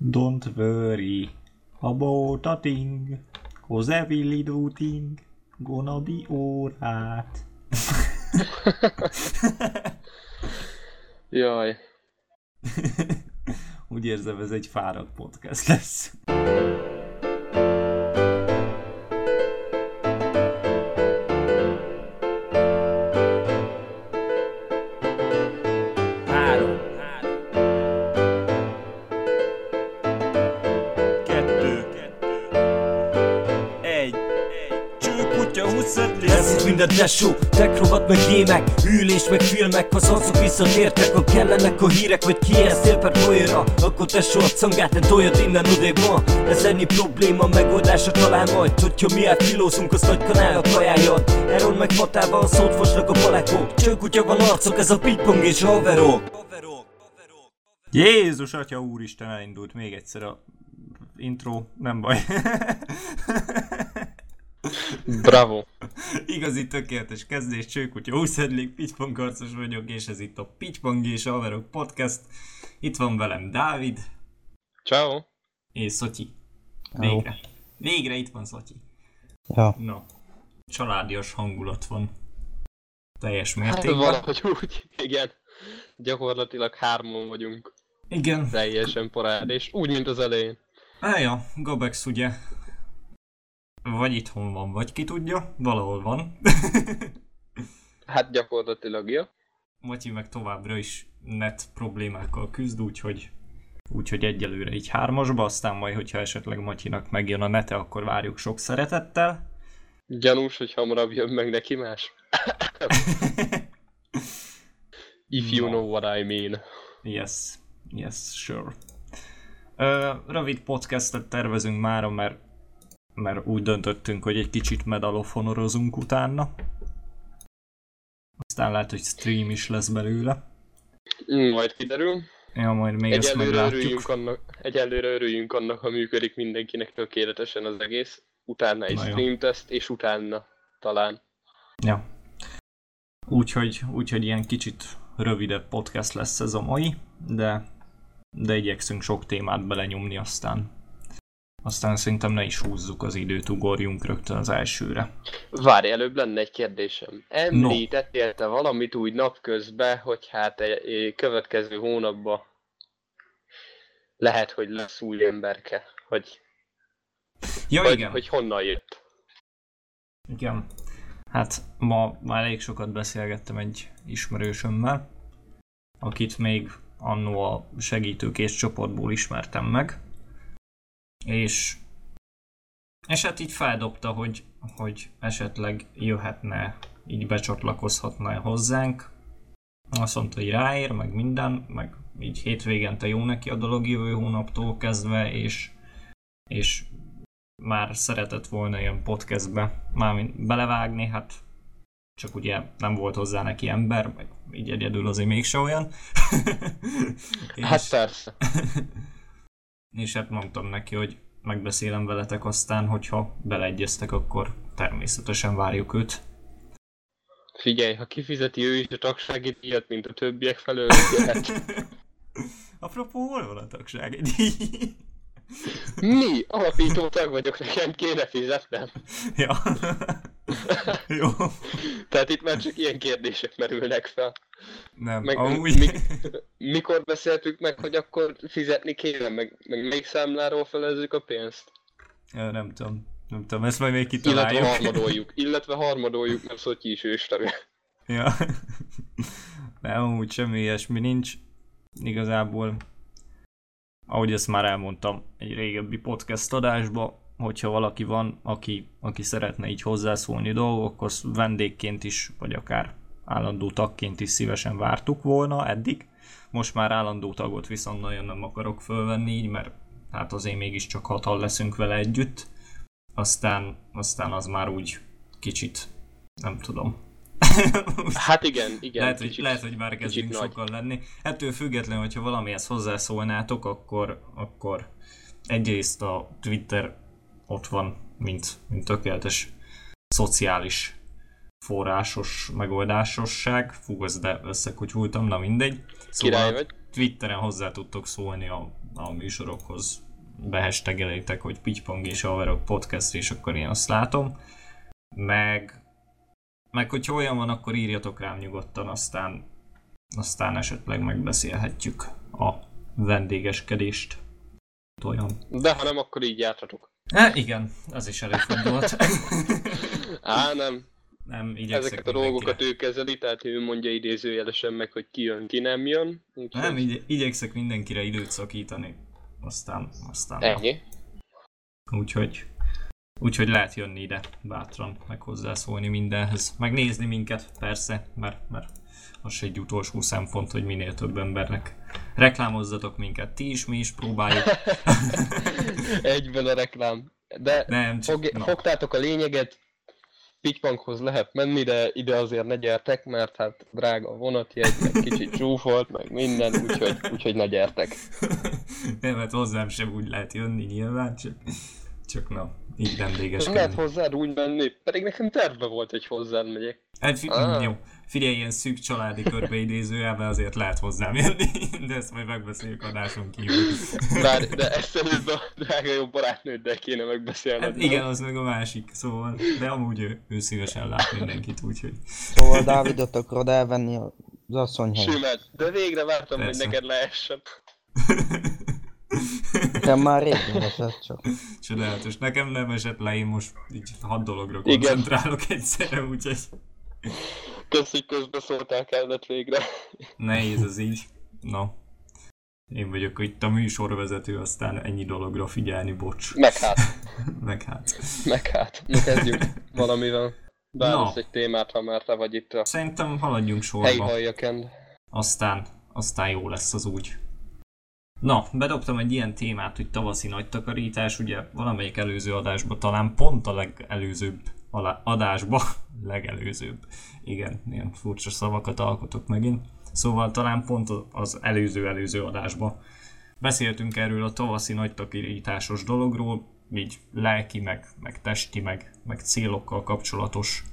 Don't worry about a thing, cause every little thing gonna be alright. Jaj. Úgy érzem, ez egy fáradt podcast lesz. Ez itt minden tesó, tekrovat meg gémek Ülés meg filmek, ha szarcok visszatértek Ha kellenek a hírek, vagy kijelztél per folyóra Akkor tesó a cangát, ne toljad innen odébb ma. Ez ennyi probléma, megoldása talán majd. Hogyha mi átfilózunk, az nagy kanál a kajájon Eron meg fatával szót fosnak a palekók. Csőkutya van arcok, ez a pingpong és haverok. Jézus Atya Úristen elindult még egyszer a intro, nem baj. Bravo. Igazi tökéletes kezdés, csőkutya, úszedlik, pitypankarcos vagyok, és ez itt a Pitypang és Haverok Podcast. Itt van velem Dávid Ciao. és Szotyi. Hello. Végre. Végre itt van Szotyi. Ja, No, családias hangulat van. Teljes Hát mértékben. valahogy úgy, igen. Gyakorlatilag hárman vagyunk. Igen. Teljesen parád, és úgy, mint az elején. Ája, Gabex ugye vagy itthon van, vagy ki tudja, valahol van. Hát gyakorlatilag, ja. Matyi meg továbbra is net problémákkal küzd, úgyhogy úgyhogy egyelőre így hármasba, aztán majd, hogyha esetleg Matyinak megjön a nete, akkor várjuk sok szeretettel. Gyanús, hogy hamarabb jön meg neki más. If you No. know what I mean. Yes, yes, sure. Ö, rövid podcastet tervezünk mára, mert, mert úgy döntöttünk, hogy egy kicsit Medal of Honorozunk utána. Aztán lehet, hogy stream is lesz belőle. Mm, Majd kiderül. Ja, majd még ezt Egyelőre meglátjuk. örüljünk, annak, egyelőre örüljünk annak, ha működik mindenkinek tökéletesen az egész. Utána egy stream test, és utána talán. Ja. Úgyhogy, úgyhogy ilyen kicsit rövidebb podcast lesz ez a mai, de, de igyekszünk sok témát belenyomni aztán. Aztán szerintem ne is húzzuk az időt, ugorjunk rögtön az elsőre. Várj, előbb lenne egy kérdésem. Említettél te valamit úgy napközben, hogy hát egy, következő hónapban lehet, hogy lesz új emberke, hogy, Ja, hogy, igen. hogy honnan jött. Igen. Hát ma már elég sokat beszélgettem egy ismerősömmel, akit még annó a segítőkész csoportból ismertem meg. És, és hát így feldobta, hogy, hogy esetleg jöhetne, így becsatlakozhatna hozzánk. Azt mondta, hogy ráér, meg minden, meg így hétvégente jó neki a dolog jövő hónaptól kezdve, és, és már szeretett volna ilyen podcastbe mármint belevágni, hát csak ugye nem volt hozzá neki ember, meg így egyedül azért mégse olyan. Hát és, persze. és hát mondtam neki, hogy megbeszélem veletek aztán, hogyha beleegyeztek, akkor természetesen várjuk őt. Figyelj, ha kifizeti ő is a tagsági díjat, mint a többiek felől. Apropó, hol van a tagság? díj? Mi? Alapító tag vagyok, nekem kéne fizetnem. ja. Jó. Tehát itt már csak ilyen kérdések merülnek fel. Nem, Meg amúgy... mi, mikor beszéltük meg, hogy akkor fizetni kéne, meg, meg még számláról felezzük a pénzt? Ja, nem tudom. Nem tudom, ezt majd még Illetve kitaláljuk. harmadoljuk. Illetve harmadoljuk, mert Szotyi is őstagja. Ja. Nem, amúgy semmi ilyesmi nincs. Igazából, ahogy ezt már elmondtam egy régebbi podcast adásba, hogyha valaki van, aki, aki szeretne így hozzászólni dolgokhoz, vendégként is, vagy akár állandó tagként is szívesen vártuk volna eddig. Most már állandó tagot viszont nagyon nem akarok fölvenni így, mert hát azért mégiscsak hatan leszünk vele együtt. Aztán, aztán az már úgy kicsit, nem tudom, Hát igen, igen. lehet, hogy, kicsit- lehet, hogy már kezdünk nagy. sokan lenni. Ettől függetlenül, hogyha valamihez hozzászólnátok, akkor, akkor egyrészt a Twitter ott van, mint, mint tökéletes szociális forrásos megoldásosság. Fú, ezt de összekutyultam, na mindegy. Király vagy. Twitteren hozzá tudtok szólni a, a műsorokhoz behestegelétek, hogy Pitypong és Haverok podcast, és akkor én azt látom. Meg, meg hogyha olyan van, akkor írjatok rám nyugodtan, aztán, aztán esetleg megbeszélhetjük a vendégeskedést. Olyan. De ha nem, akkor így járhatok. Hát igen, az is előfordult. Á, nem. Nem, Ezeket a dolgokat ő kezeli, tehát ő mondja idézőjelesen meg, hogy ki jön, ki nem jön. Úgyhogy... Nem, igy- igyekszek mindenkire időt szakítani. Aztán, aztán... Ennyi. Úgyhogy, úgyhogy lehet jönni ide bátran, meg hozzászólni mindenhez. Megnézni minket, persze, mert, mert az egy utolsó szempont, hogy minél több embernek reklámozzatok minket. Ti is, mi is próbáljuk. Egyben a reklám. De Nem, csak, fog, fogtátok a lényeget, Pitypankhoz lehet menni, de ide azért ne gyertek, mert hát drága a vonatjegy, meg kicsit csúfolt, meg minden, úgyhogy, úgyhogy ne gyertek. Nem, mert hozzám sem úgy lehet jönni nyilván, csak, csak na, így vendégeskedni. Lehet hozzád úgy menni, pedig nekem terve volt, hogy hozzád megyek. Hát, ah. jó, figyelj, ilyen szűk családi körbe idézőjelben azért lehet hozzám jönni, de ezt majd megbeszéljük adáson kívül. Bár, de ezt előbb a drága jó barátnőddel kéne megbeszélni. Hát igen, az meg a másik, szóval, de amúgy ő, ő szívesen lát mindenkit, úgyhogy. Szóval Dávidot akarod elvenni az asszonyhez. Simán, de végre vártam, Persze. hogy neked lehessen. Te már régen esett csak. Csodálatos. Nekem nem esett le, én most így hat dologra Igen. koncentrálok egyszerre, úgyhogy Kösz, hogy közbeszóltál kellett végre. nehéz ez így. No. Én vagyok itt a műsorvezető, aztán ennyi dologra figyelni, bocs. Meg hát, Meg hát. meg hát. Na kezdjük valamivel. Válasz Na. egy témát, ha már te vagy itt a Szerintem haladjunk sorba. helyi halljakend. aztán, aztán jó lesz az úgy. Na, bedobtam egy ilyen témát, hogy tavaszi nagy takarítás, ugye valamelyik előző adásban, talán pont a legelőzőbb adásba, legelőzőbb, igen, ilyen furcsa szavakat alkotok megint, szóval talán pont az előző-előző adásba beszéltünk erről a tavaszi nagy takirításos dologról, így lelki, meg, meg testi, meg, meg célokkal kapcsolatos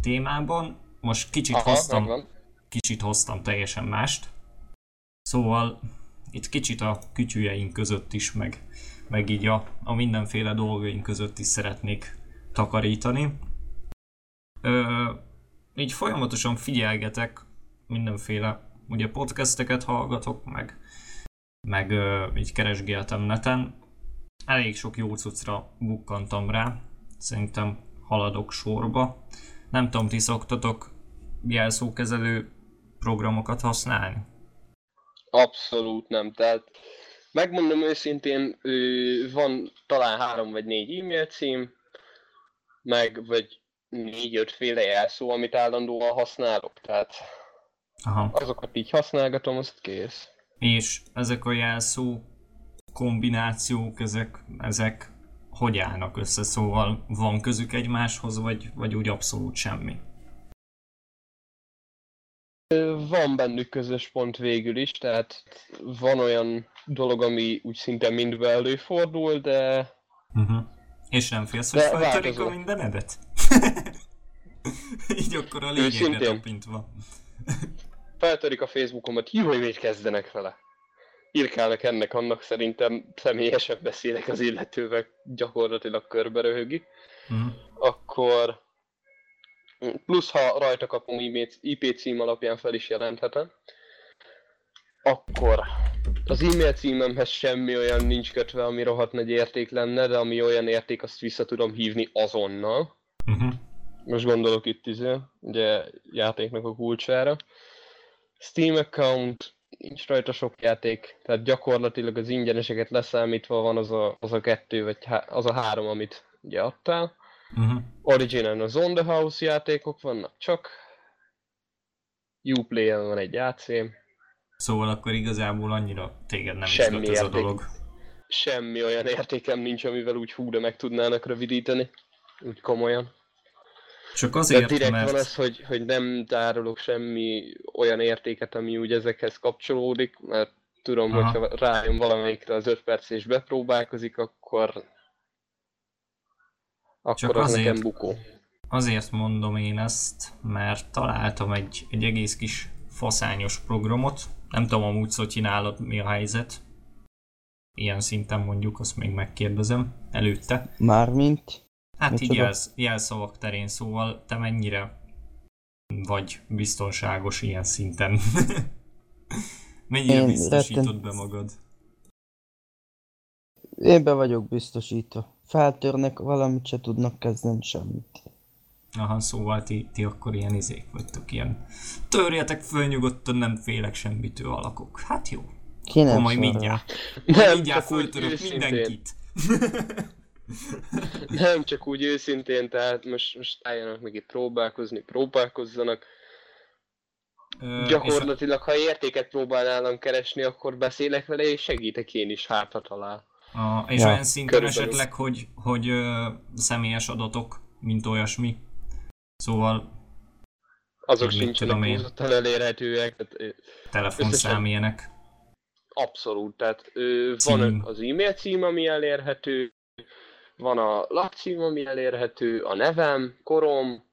témában. Most kicsit Aha, hoztam megvan. kicsit hoztam teljesen mást. Szóval itt kicsit a kütyüjeink között is, meg, meg így a, a mindenféle dolgaink között is szeretnék takarítani. Ö, így folyamatosan figyelgetek mindenféle, ugye podcasteket hallgatok, meg, meg ö, így keresgéltem neten. Elég sok jó cuccra bukkantam rá, szerintem haladok sorba. Nem tudom, ti szoktatok jelszókezelő programokat használni? Abszolút nem. Tehát megmondom őszintén, van talán három vagy négy e-mail cím, meg vagy négy-öt féle jelszó, amit állandóan használok. Tehát Aha. azokat így használgatom, azt kész. És ezek a jelszó kombinációk, ezek, ezek hogy állnak össze? Szóval van közük egymáshoz, vagy, vagy úgy abszolút semmi? Van bennük közös pont végül is, tehát van olyan dolog, ami úgy szinte mindben előfordul, de Uh-huh. És nem félsz, hogy feltörik a mindenedet? Így akkor a lényegre tapintva. feltörik a Facebookomat, jó, hogy még kezdenek vele. Írkálnak ennek, annak szerintem személyesen beszélek az illetővel, gyakorlatilag körbe röhögi. Uh-huh. Akkor plusz ha rajta kapom IP cím alapján fel is jelenthetem, akkor az e-mail címemhez semmi olyan nincs kötve, ami rohadt nagy érték lenne, de ami olyan érték, azt vissza tudom hívni azonnal. Uh-huh. Most gondolok itt izé, ugye játéknak a kulcsára. Steam account, nincs rajta sok játék, tehát gyakorlatilag az ingyeneseket leszámítva van az a, az a kettő, vagy há- az a három, amit ugye adtál. Uh-huh. Origin az On The House játékok vannak csak. Uplay-en van egy játszém. Szóval akkor igazából annyira téged nem Semmi izgat ez a dolog. Semmi olyan értékem nincs, amivel úgy hú, de meg tudnának rövidíteni. Úgy komolyan. Csak De azért, direkt mert... van az, hogy, hogy nem tárolok semmi olyan értéket, ami úgy ezekhez kapcsolódik, mert tudom, Aha. hogyha rájön valamelyikre az 5 perc és bepróbálkozik, akkor akkor Csak az azért- nekem bukó. Azért mondom én ezt, mert találtam egy, egy egész kis faszányos programot. Nem tudom amúgy, hogy nálad mi a helyzet. ilyen szinten mondjuk, azt még megkérdezem előtte. Mármint? Hát így Micsoda? jelsz, jelszavak terén, szóval te mennyire vagy biztonságos ilyen szinten? mennyire Én biztosítod retten- be magad? Én be vagyok biztosítva. Feltörnek, valamit se tudnak kezdeni semmit. Aha, szóval ti, ti akkor ilyen izék vagytok, ilyen törjetek föl nyugodtan, nem félek semmitől alakok. Hát jó, Ki nem akkor majd mindjárt. Majd mindjárt föltörök mindenkit. Nem csak úgy őszintén, tehát most, most álljanak meg itt próbálkozni, próbálkozzanak. Ö, Gyakorlatilag, ha értéket próbál nálam keresni, akkor beszélek vele, és segítek én is, hát ha talál. A, és Ja, olyan szinten körülbelül. esetleg, hogy, hogy ö, személyes adatok, mint olyasmi. Szóval Azok sincsenek túlzottan elérhetőek, tehát telefonszám ilyenek. abszolút. Tehát ö, van az e-mail cím, ami elérhető, van a lakcím, ami elérhető, a nevem, korom,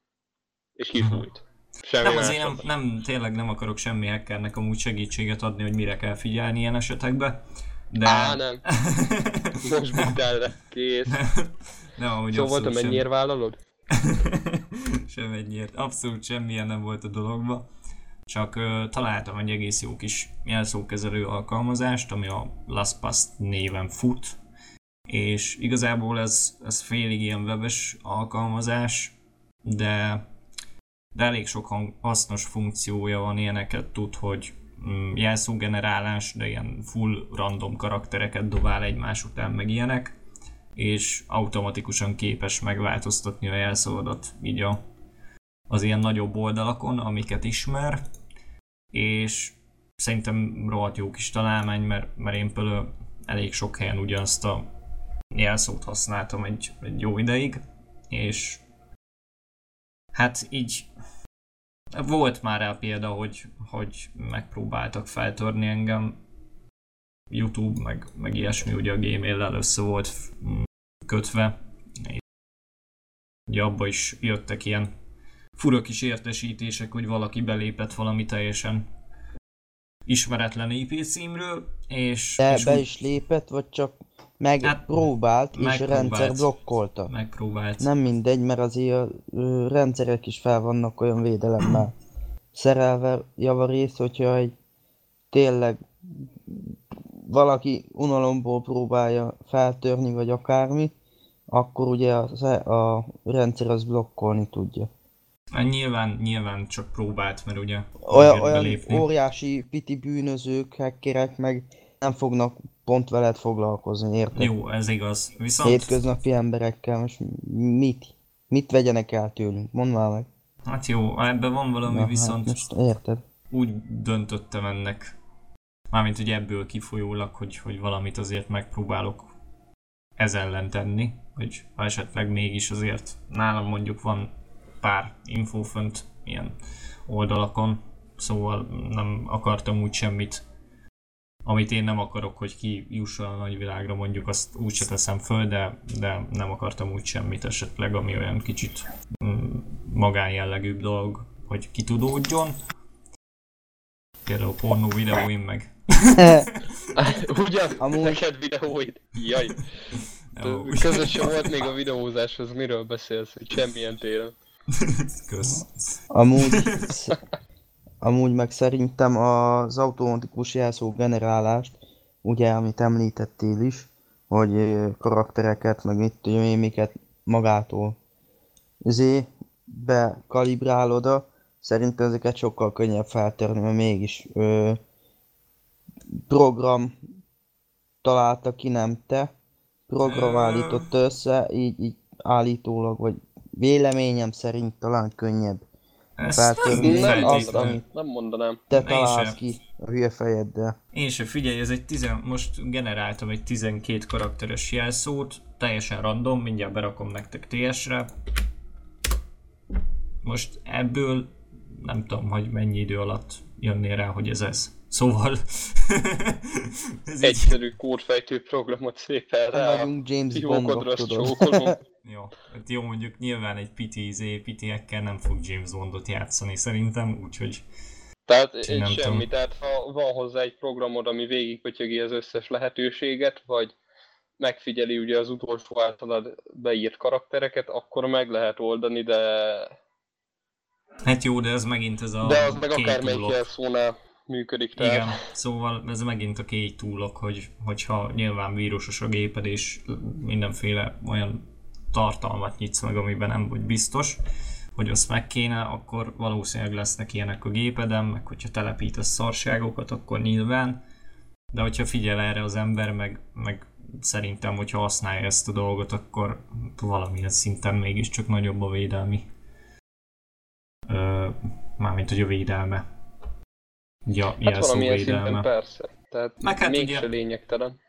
és kifújt. Semmi Nem, azért nem, nem. tényleg nem akarok semmi hackernek amúgy segítséget adni, hogy mire kell figyelni ilyen esetekben. De... Á, nem. Most buktál le, kész. nem, amúgy Szóval te abszolút mennyire vállalod? sem ennyiért. Abszolút semmilyen nem volt a dologban. Csak ö, találtam egy egész jó kis jelszókezelő alkalmazást, ami a LastPass néven fut, és igazából ez, ez félig ilyen webes alkalmazás, de, de elég sok hang- hasznos funkciója van, ilyeneket tud, hogy mm, jelszógenerálás, de ilyen full random karaktereket dobál egymás után, meg ilyenek, és automatikusan képes megváltoztatni a jelszavadat így a, az ilyen nagyobb oldalakon, amiket ismer, és szerintem rohadt jó kis találmány, mert, mert én például elég sok helyen ugyanazt a jelszót használtam egy, egy jó ideig, és hát így volt már rá példa, hogy, hogy megpróbáltak feltörni engem YouTube, meg, meg ilyesmi, ugye a Gmail-lel össze volt kötve. Ugye abba is jöttek ilyen fura kis értesítések, hogy valaki belépett valami teljesen ismeretlen IP címről, és, De és be úgy is lépett, vagy csak Hát, megpróbált, és a rendszer blokkolta. megpróbált. Nem mindegy, mert azért a ö, rendszerek is fel vannak olyan védelemmel szerelve javarész, hogyha egy tényleg valaki unalomból próbálja feltörni, vagy akármi, akkor ugye a, a rendszer az blokkolni tudja. Hát nyilván, nyilván csak próbált, mert ugye Olyan, olyan belépni. óriási piti bűnözők, hackerek meg nem fognak pont veled foglalkozni, érted? Jó, ez igaz. Viszont Hétköznapi emberekkel most mit? Mit vegyenek el tőlünk? Mondd már meg. Hát jó, ebben van valami, Na, viszont Hát most érted? úgy döntöttem ennek, mármint hogy ebből kifolyólag, hogy, hogy valamit azért megpróbálok ez ellen tenni, hogy ha esetleg mégis azért nálam mondjuk van pár info fönt ilyen oldalakon, szóval nem akartam úgy semmit, amit én nem akarok, hogy ki jusson a nagyvilágra, mondjuk azt úgy se teszem föl, de, de nem akartam úgy semmit esetleg, ami olyan kicsit mm, magánjellegűbb dolog, hogy kitudódjon. Például pornó videóim meg. Ugyan? Amúgy- Neked videóid? Jaj. Jó, Közösen volt még a videózáshoz, miről beszélsz, hogy semmilyen téren. Kösz. Amúgy, amúgy meg szerintem az automatikus jelszó generálást, ugye, amit említettél is, hogy karaktereket, meg mit tudom én, miket magától zé bekalibrál oda, szerintem ezeket sokkal könnyebb feltörni, mert mégis ö, program találta ki, nem te. Program állította össze, így, így állítólag, vagy véleményem szerint talán könnyebb feltörni Nem azt, amit Nem mondanám. te Én találsz sem. ki a hülye fejeddel. Én se figyelj, ez egy tizen, most generáltam egy 12 karakteres jelszót, teljesen random, mindjárt berakom nektek TS-re. Most ebből nem tudom, hogy mennyi idő alatt jönnél rá, hogy ez ez. Szóval... ez így, Egyszerű kódfejtő programot szépen Nem rá. vagyunk James Bondok, tudod. jó, hát jó, mondjuk nyilván egy piti izé, pitiekkel nem fog James Bondot játszani szerintem, úgyhogy Tehát Én egy nem semmi, tudom. tehát ha van hozzá egy programod, ami végigkötyögi az összes lehetőséget, vagy megfigyeli ugye az utolsó általad beírt karaktereket, akkor meg lehet oldani, de, Hát jó, de ez megint ez a de az meg akármelyik jelszónál működik. Tehát Igen, szóval ez megint a két túlok, hogy, hogyha nyilván vírusos a géped és mindenféle olyan tartalmat nyitsz meg, amiben nem vagy biztos, hogy azt meg kéne, akkor valószínűleg lesznek ilyenek a gépeden, meg hogyha telepítesz szarságokat, akkor nyilván, de hogyha figyel erre az ember, meg, meg szerintem, hogyha használja ezt a dolgot, akkor valamilyen szinten mégiscsak nagyobb a védelmi. Ö, mármint, hogy a védelme. Ja, hát valamilyen szinten persze. Tehát Meg hát mégse ugye- lényegtelen.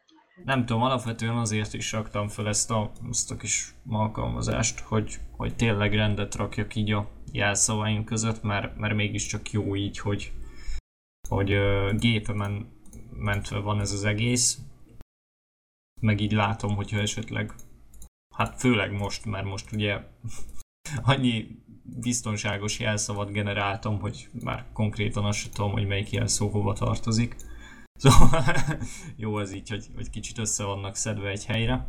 Nem tudom, alapvetően azért is raktam fel ezt a, ezt a kis alkalmazást, hogy, hogy tényleg rendet rakjak így a jelszavaim között, mert, mert mégiscsak jó így, hogy, hogy ö, gépemen mentve van ez az egész, meg így látom, hogyha esetleg, hát főleg most, mert most ugye annyi biztonságos jelszavat generáltam, hogy már konkrétan azt sem tudom, hogy melyik jelszó hova tartozik. Szóval jó ez így, hogy, hogy kicsit össze vannak szedve egy helyre.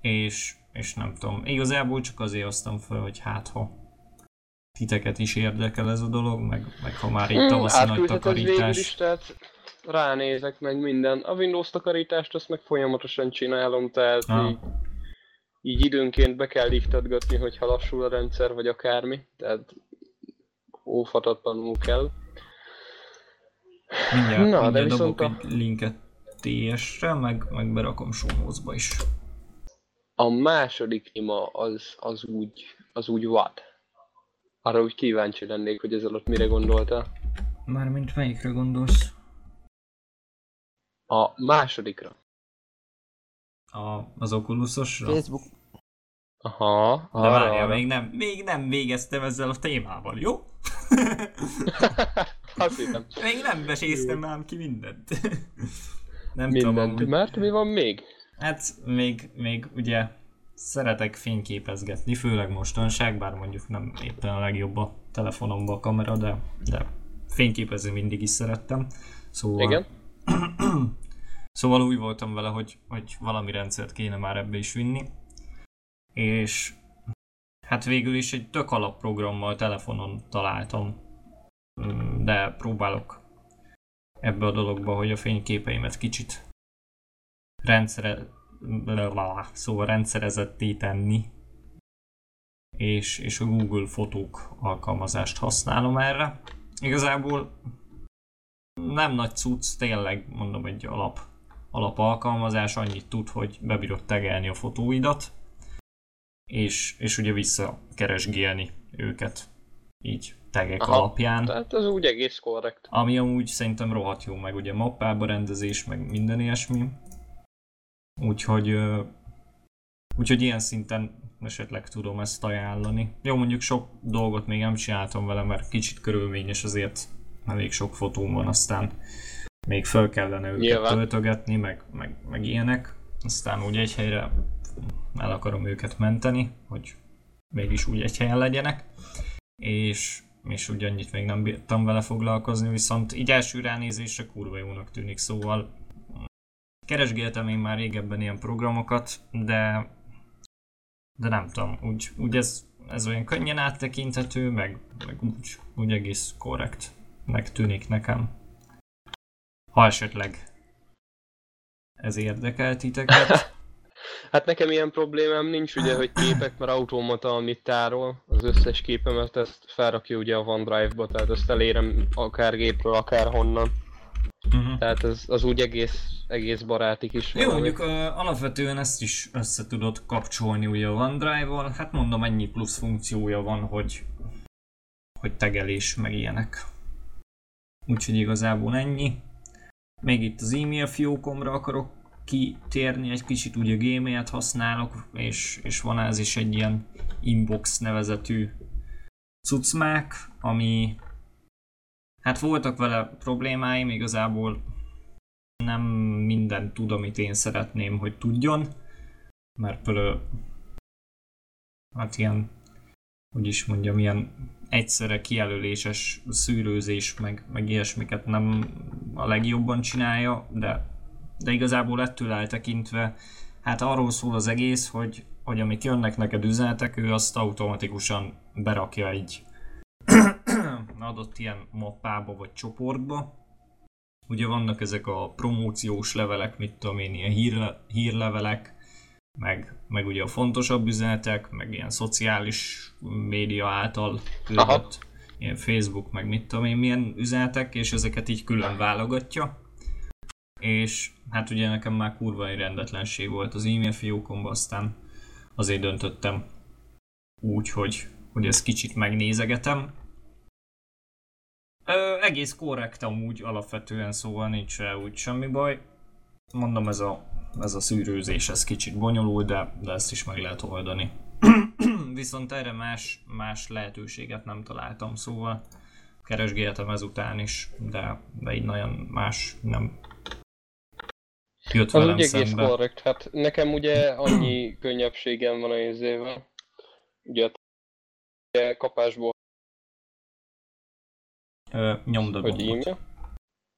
És, és nem tudom, igazából csak azért hoztam fel, hogy hát ha titeket is érdekel ez a dolog, meg, meg ha már itt tavaszi nagy átküldheted végül is, takarítás. tehát ránézek meg minden. A Windows takarítást azt meg folyamatosan csinálom, tehát Ah. így, így időnként be kell iktatgatni, hogyha lassul a rendszer, vagy akármi. Tehát óvatatlanul kell. Mindjárt, Na, de mindjárt viszont dobok a- egy linket TS-re, meg, meg berakom shownotes-ba is. A második ima az, az úgy, az úgy vad. Arra úgy kíváncsi lennék, hogy ez alatt mire gondoltál. Mármint melyikre gondolsz? A másodikra. A, az Oculusosra? Facebook. Aha, De várjál, arra. még nem, még nem végeztem ezzel a témával, jó? Azt hittem. még nem beséztem ám ki mindent. nem tudom, Mindent. amúgy. Mert mi van még? Hát még, még ugye szeretek fényképezgetni, főleg mostanság, bár mondjuk nem éppen a legjobb a telefonomban a kamera, de, de fényképezni mindig is szerettem. Szóval, Igen? szóval úgy voltam vele, hogy, hogy valami rendszert kéne már ebbe is vinni. És hát végül is egy tök alapprogrammal telefonon találtam, de próbálok ebbe a dologba, hogy a fényképeimet kicsit rendszere, szóval rendszerezetté tenni, és, és a Google fotók alkalmazást használom erre. Igazából nem nagy cucc, tényleg mondom egy alap, alap alkalmazás, annyit tud, hogy bebírod tegelni a fotóidat, és, és ugye visszakeresgélni őket így tegek Aha. alapján. Tehát az úgy egész korrekt. Ami amúgy szerintem rohadt jó, meg ugye mappába rendezés, meg minden ilyesmi. Úgyhogy, úgyhogy ilyen szinten esetleg tudom ezt ajánlani. Jó, mondjuk sok dolgot még nem csináltam vele, mert kicsit körülményes azért elég sok fotóm van, aztán még föl kellene őket Nyilván. töltögetni, meg, meg, meg ilyenek. Aztán úgy egy helyre el akarom őket menteni, hogy mégis úgy egy helyen legyenek. És, és úgy annyit még nem bírtam vele foglalkozni, viszont így első ránézésre kurva jónak tűnik, szóval keresgéltem én már régebben ilyen programokat, de de nem tudom, úgy, úgy ez, ez olyan könnyen áttekinthető, meg, meg úgy, úgy egész korrektnek tűnik nekem. Ha esetleg ez érdekel titeket. Hát nekem ilyen problémám nincs ugye, hogy képek, mert automata, amit tárol, az összes képemet ezt felrakja ugye a OneDrive-ba, tehát ezt elérem akár gépről, akár honnan. uh-huh. Tehát az, az úgy egész, egész barátik is Jó, valami. mondjuk uh, alapvetően ezt is össze tudod kapcsolni ugye a OneDrive-val, hát mondom ennyi plusz funkciója van, hogy hogy tegelés meg ilyenek. Úgyhogy igazából ennyi. Még itt az e-mail fiókomra akarok kitérni, egy kicsit ugye Gmailt használok, és, és van ez is egy ilyen inbox nevezetű cucmák, ami hát voltak vele problémáim, igazából nem minden tud, amit én szeretném, hogy tudjon, mert például hát ilyen, hogy is mondjam, ilyen egyszerre kijelöléses szűrőzés, meg, meg ilyesmiket nem a legjobban csinálja, de, de igazából ettől eltekintve, hát arról szól az egész, hogy, hogy amik jönnek neked üzenetek, ő azt automatikusan berakja egy adott ilyen mappába vagy csoportba. Ugye vannak ezek a promóciós levelek, mit tudom én, ilyen hírle, hírlevelek, meg, meg ugye a fontosabb üzenetek, meg ilyen szociális média által küldött, ilyen Facebook, meg mit tudom én, milyen üzenetek, és ezeket így külön válogatja. És hát ugye nekem már kurva egy rendetlenség volt az e-mail fiókomban, aztán azért döntöttem úgy, hogy, hogy ezt kicsit megnézegetem. Ö, egész korrekt amúgy alapvetően, szóval nincs úgy semmi baj. Mondom, ez a ez a szűrőzés, ez kicsit bonyolult, de, de ezt is meg lehet oldani. Viszont erre más, más lehetőséget nem találtam, szóval keresgéltem ezután is, de, de így nagyon más nem jött az úgy egész korrekt, hát nekem ugye annyi könnyebbségem van a érzével, ugye a kapásból Ö, nyomd a gombot.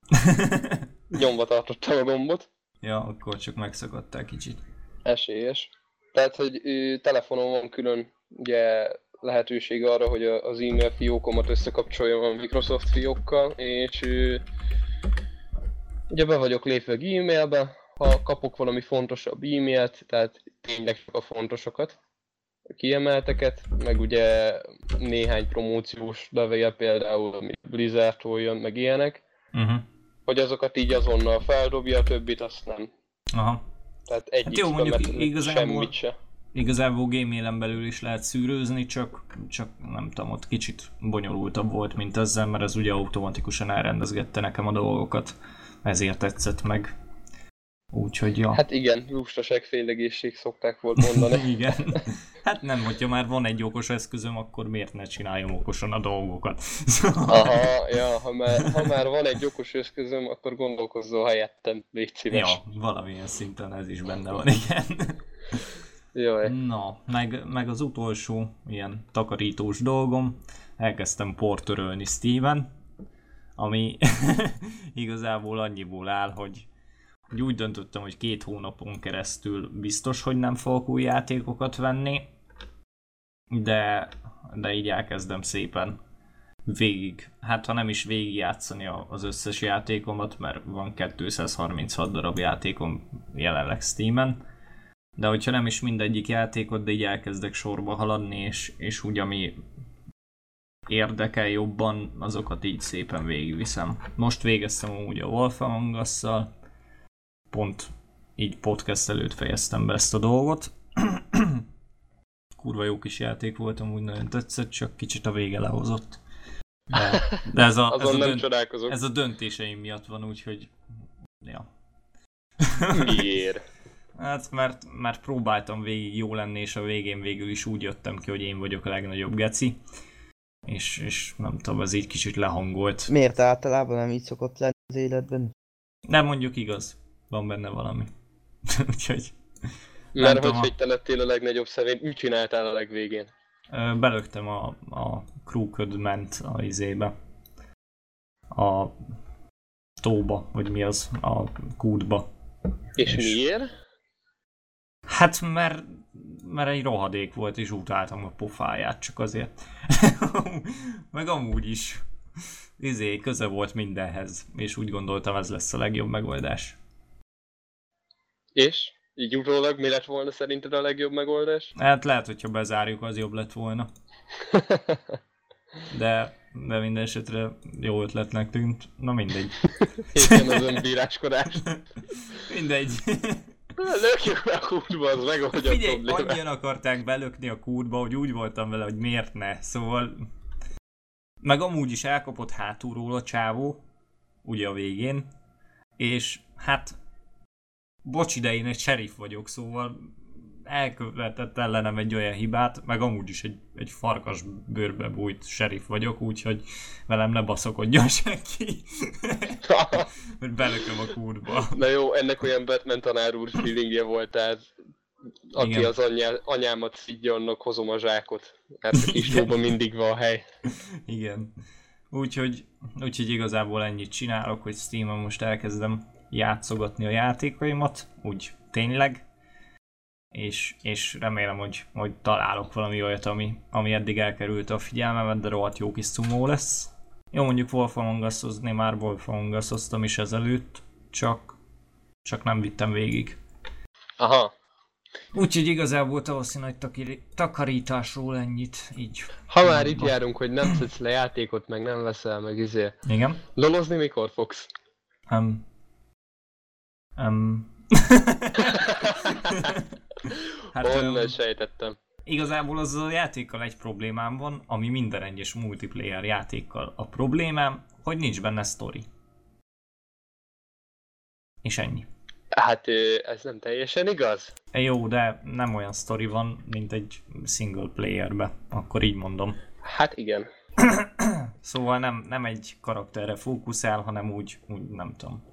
Nyomva tartottam a gombot. Ja, akkor csak megszakadtál kicsit. Esélyes. Tehát, hogy ő, telefonon van külön ugye lehetőség arra, hogy az e-mail fiókomat összekapcsoljam a Microsoft fiókkal, és ő, ugye be vagyok lépve e-mailbe, ha kapok valami fontosabb e-mailt, tehát tényleg csak a fontosokat, a kiemelteket, meg ugye néhány promóciós levél például, ami Blizzardtól jön, meg ilyenek, uh-huh hogy azokat így azonnal feldobja, a többit azt nem. Aha. Tehát egy hát jó, mondjuk igazából, semmit se. Igazából game belül is lehet szűrőzni, csak, csak nem tudom, ott kicsit bonyolultabb volt, mint ezzel, mert ez ugye automatikusan elrendezgette nekem a dolgokat. Ezért tetszett meg. Úgyhogy ja. Hát igen, lustaság félegészség szokták volt mondani. igen. Hát nem, hogyha már van egy okos eszközöm, akkor miért ne csináljam okosan a dolgokat? Aha, ja, ha már, ha már van egy okos eszközöm, akkor gondolkozzon helyettem, légy szíves. Ja, valamilyen szinten ez is benne van, igen. Jaj. Na, meg, meg az utolsó ilyen takarítós dolgom, elkezdtem portörölni Steven, ami igazából annyiból áll, hogy hogy úgy döntöttem, hogy két hónapon keresztül biztos, hogy nem fogok új játékokat venni, de, de így elkezdem szépen végig, hát ha nem is végig játszani az összes játékomat, mert van 236 darab játékom jelenleg Steam-en, de hogyha nem is mindegyik játékot, de így elkezdek sorba haladni, és, és úgy ami érdekel jobban, azokat így szépen végigviszem. Most végeztem úgy a Wolf Among Us-szal, pont így podcast előtt fejeztem be ezt a dolgot. Kurva jó kis játék volt, amúgy nagyon tetszett, csak kicsit a vége lehozott. De, de ez, a, ez, a dönt, ez a döntéseim miatt van, úgyhogy... Ja. Miért? Hát mert, mert próbáltam végig jó lenni, és a végén végül is úgy jöttem ki, hogy én vagyok a legnagyobb geci. És, és nem tudom, ez így kicsit lehangolt. Miért általában nem így szokott lenni az életben? Nem mondjuk igaz van benne valami. Úgyhogy... Mert hogy, hogy te lettél a legnagyobb szerint, mit csináltál a legvégén? Belögtem a, a Crooked ment a izébe. A tóba, vagy mi az, a kútba. És, és miért? Hát mert, mert egy rohadék volt, és utáltam a pofáját, csak azért. Meg amúgy is. Izé, köze volt mindenhez, és úgy gondoltam ez lesz a legjobb megoldás. És? Így utólag mi lett volna szerinted a legjobb megoldás? Hát lehet, hogyha bezárjuk, az jobb lett volna. De, de minden esetre jó ötletnek tűnt. Na mindegy. Igen, az önbíráskodás. mindegy. Lökjük be a kútba, az Figyelj, a problémát. annyian akarták belökni a kútba, hogy úgy voltam vele, hogy miért ne. Szóval... Meg amúgy is elkapott hátulról a csávó, ugye a végén, és hát bocs ide, én egy sheriff vagyok, szóval elkövetett ellenem egy olyan hibát, meg amúgy is egy, egy farkas bőrbe bújt sheriff vagyok, úgyhogy velem ne baszokodjon senki. Mert belököm a kurba. Na jó, ennek olyan Batman tanár úr feelingje volt, tehát aki Igen. az anyá, anyámat szidja, annak hozom a zsákot. Mert a kis lóban mindig van hely. Igen. Úgyhogy, úgyhogy igazából ennyit csinálok, hogy Steam-en most elkezdem játszogatni a játékaimat, úgy tényleg, és, és remélem, hogy, hogy találok valami olyat, ami, ami eddig elkerült a figyelmemet, de rohadt jó kis szumó lesz. Jó, mondjuk Wolf Among már Wolf Among is ezelőtt, csak, csak nem vittem végig. Aha. Úgyhogy igazából tavaszi nagy takarításról ennyit, így. Ha már itt járunk, hogy nem szedsz le játékot, meg nem veszel, meg izé. Igen. Lolozni mikor fogsz? Um, um, hát Honnan um, sejtettem. igazából azzal a játékkal egy problémám van, ami minden egyes multiplayer játékkal. A problémám, hogy nincs benne sztori. És ennyi. Hát ez nem teljesen igaz. E, Jó, de nem olyan sztori van, mint egy single playerbe, akkor így mondom. Hát igen. Szóval nem, nem egy karakterre fókuszál, hanem úgy, úgy nem tudom.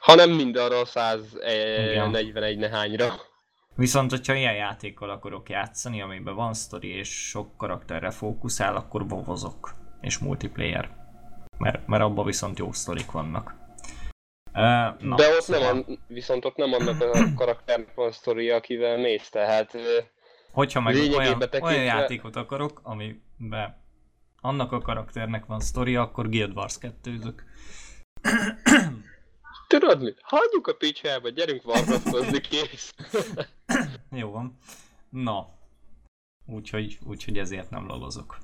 Hanem mindarra a Igen. 141 nehányra. Viszont, hogyha ilyen játékkal akarok játszani, amiben van sztori és sok karakterre fókuszál, akkor vovozok. És multiplayer. Mert, mert abban viszont jó sztorik vannak. Uh, na, De ott szóval, nem, an, viszont ott nem annak a karakternek van sztoria, akivel mész, tehát hogyha meg olyan, tekintve- olyan játékot akarok, amiben annak a karakternek van sztoria, akkor Guild Wars 2 tudod mi? Hagyjuk a picsába, gyerünk varratkozni, kész. Jó van. Na. Úgyhogy, úgyhogy ezért nem lalozok.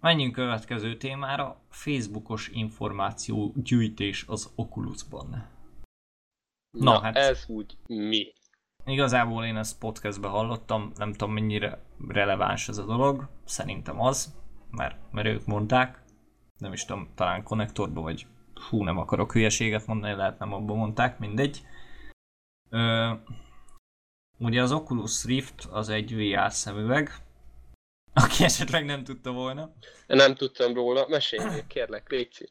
Menjünk következő témára. Facebookos információ gyűjtés az Oculusban. Na, Na, hát. ez úgy mi? Igazából én ezt podcastben hallottam, nem tudom mennyire releváns ez a dolog, szerintem az, mert, mert ők mondták, nem is tudom, talán konnektorba, vagy hú, nem akarok hülyeséget mondani, lehet nem abban mondták, mindegy. Ö, ugye az Oculus Rift az egy VR szemüveg, aki esetleg nem tudta volna. Nem tudtam róla, mesélj kérlek, Léci.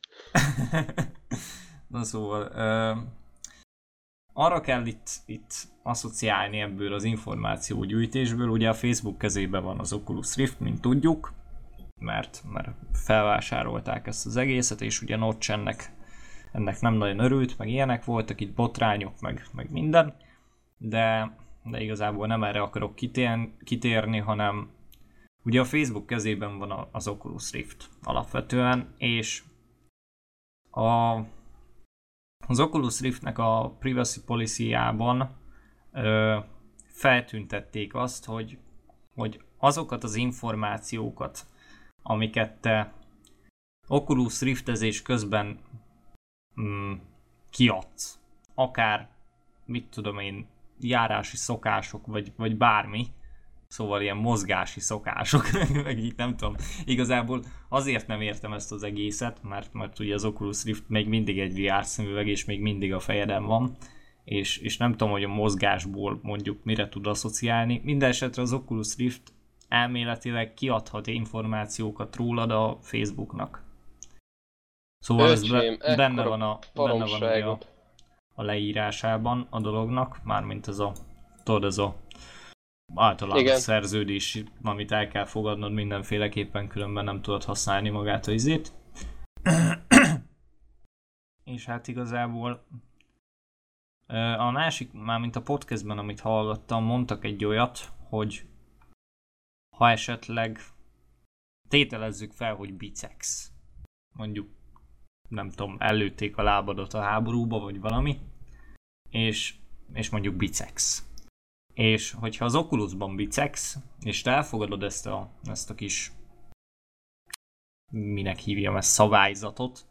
Na szóval, ö, arra kell itt, itt asszociálni ebből az információgyűjtésből, ugye a Facebook kezében van az Oculus Rift, mint tudjuk, mert, mert felvásárolták ezt az egészet, és ugye Notch ennek, ennek nem nagyon örült, meg ilyenek voltak, itt botrányok, meg, meg minden, de, de igazából nem erre akarok kitér, kitérni, hanem ugye a Facebook kezében van az Oculus Rift alapvetően, és a, az Oculus Riftnek a privacy policy-jában ö, feltüntették azt, hogy, hogy azokat az információkat, amiket te Oculus Riftezés közben mm, kiadsz, akár, mit tudom én, járási szokások, vagy, vagy bármi, szóval ilyen mozgási szokások, meg így nem tudom. Igazából azért nem értem ezt az egészet, mert, mert ugye az Oculus Rift még mindig egy VR szemüveg, és még mindig a fejeden van, és, és nem tudom, hogy a mozgásból mondjuk mire tud asszociálni. Minden esetre az Oculus Rift elméletileg kiadhat információkat rólad a Facebooknak. Szóval ez Öcsém, benne ekkora van, a, benne van a, a leírásában a dolognak, mármint ez a, tudod, ez a általános Igen. szerződés, amit el kell fogadnod mindenféleképpen, különben nem tudod használni magát a izét. És hát igazából a másik, mármint a podcastben, amit hallgattam, mondtak egy olyat, hogy ha esetleg tételezzük fel, hogy bicex, mondjuk nem tudom, előtték a lábadat a háborúba, vagy valami, és, és mondjuk bicex. És hogyha az Oculusban bicex, és te elfogadod ezt a, ezt a kis minek hívjam ezt, szabályzatot,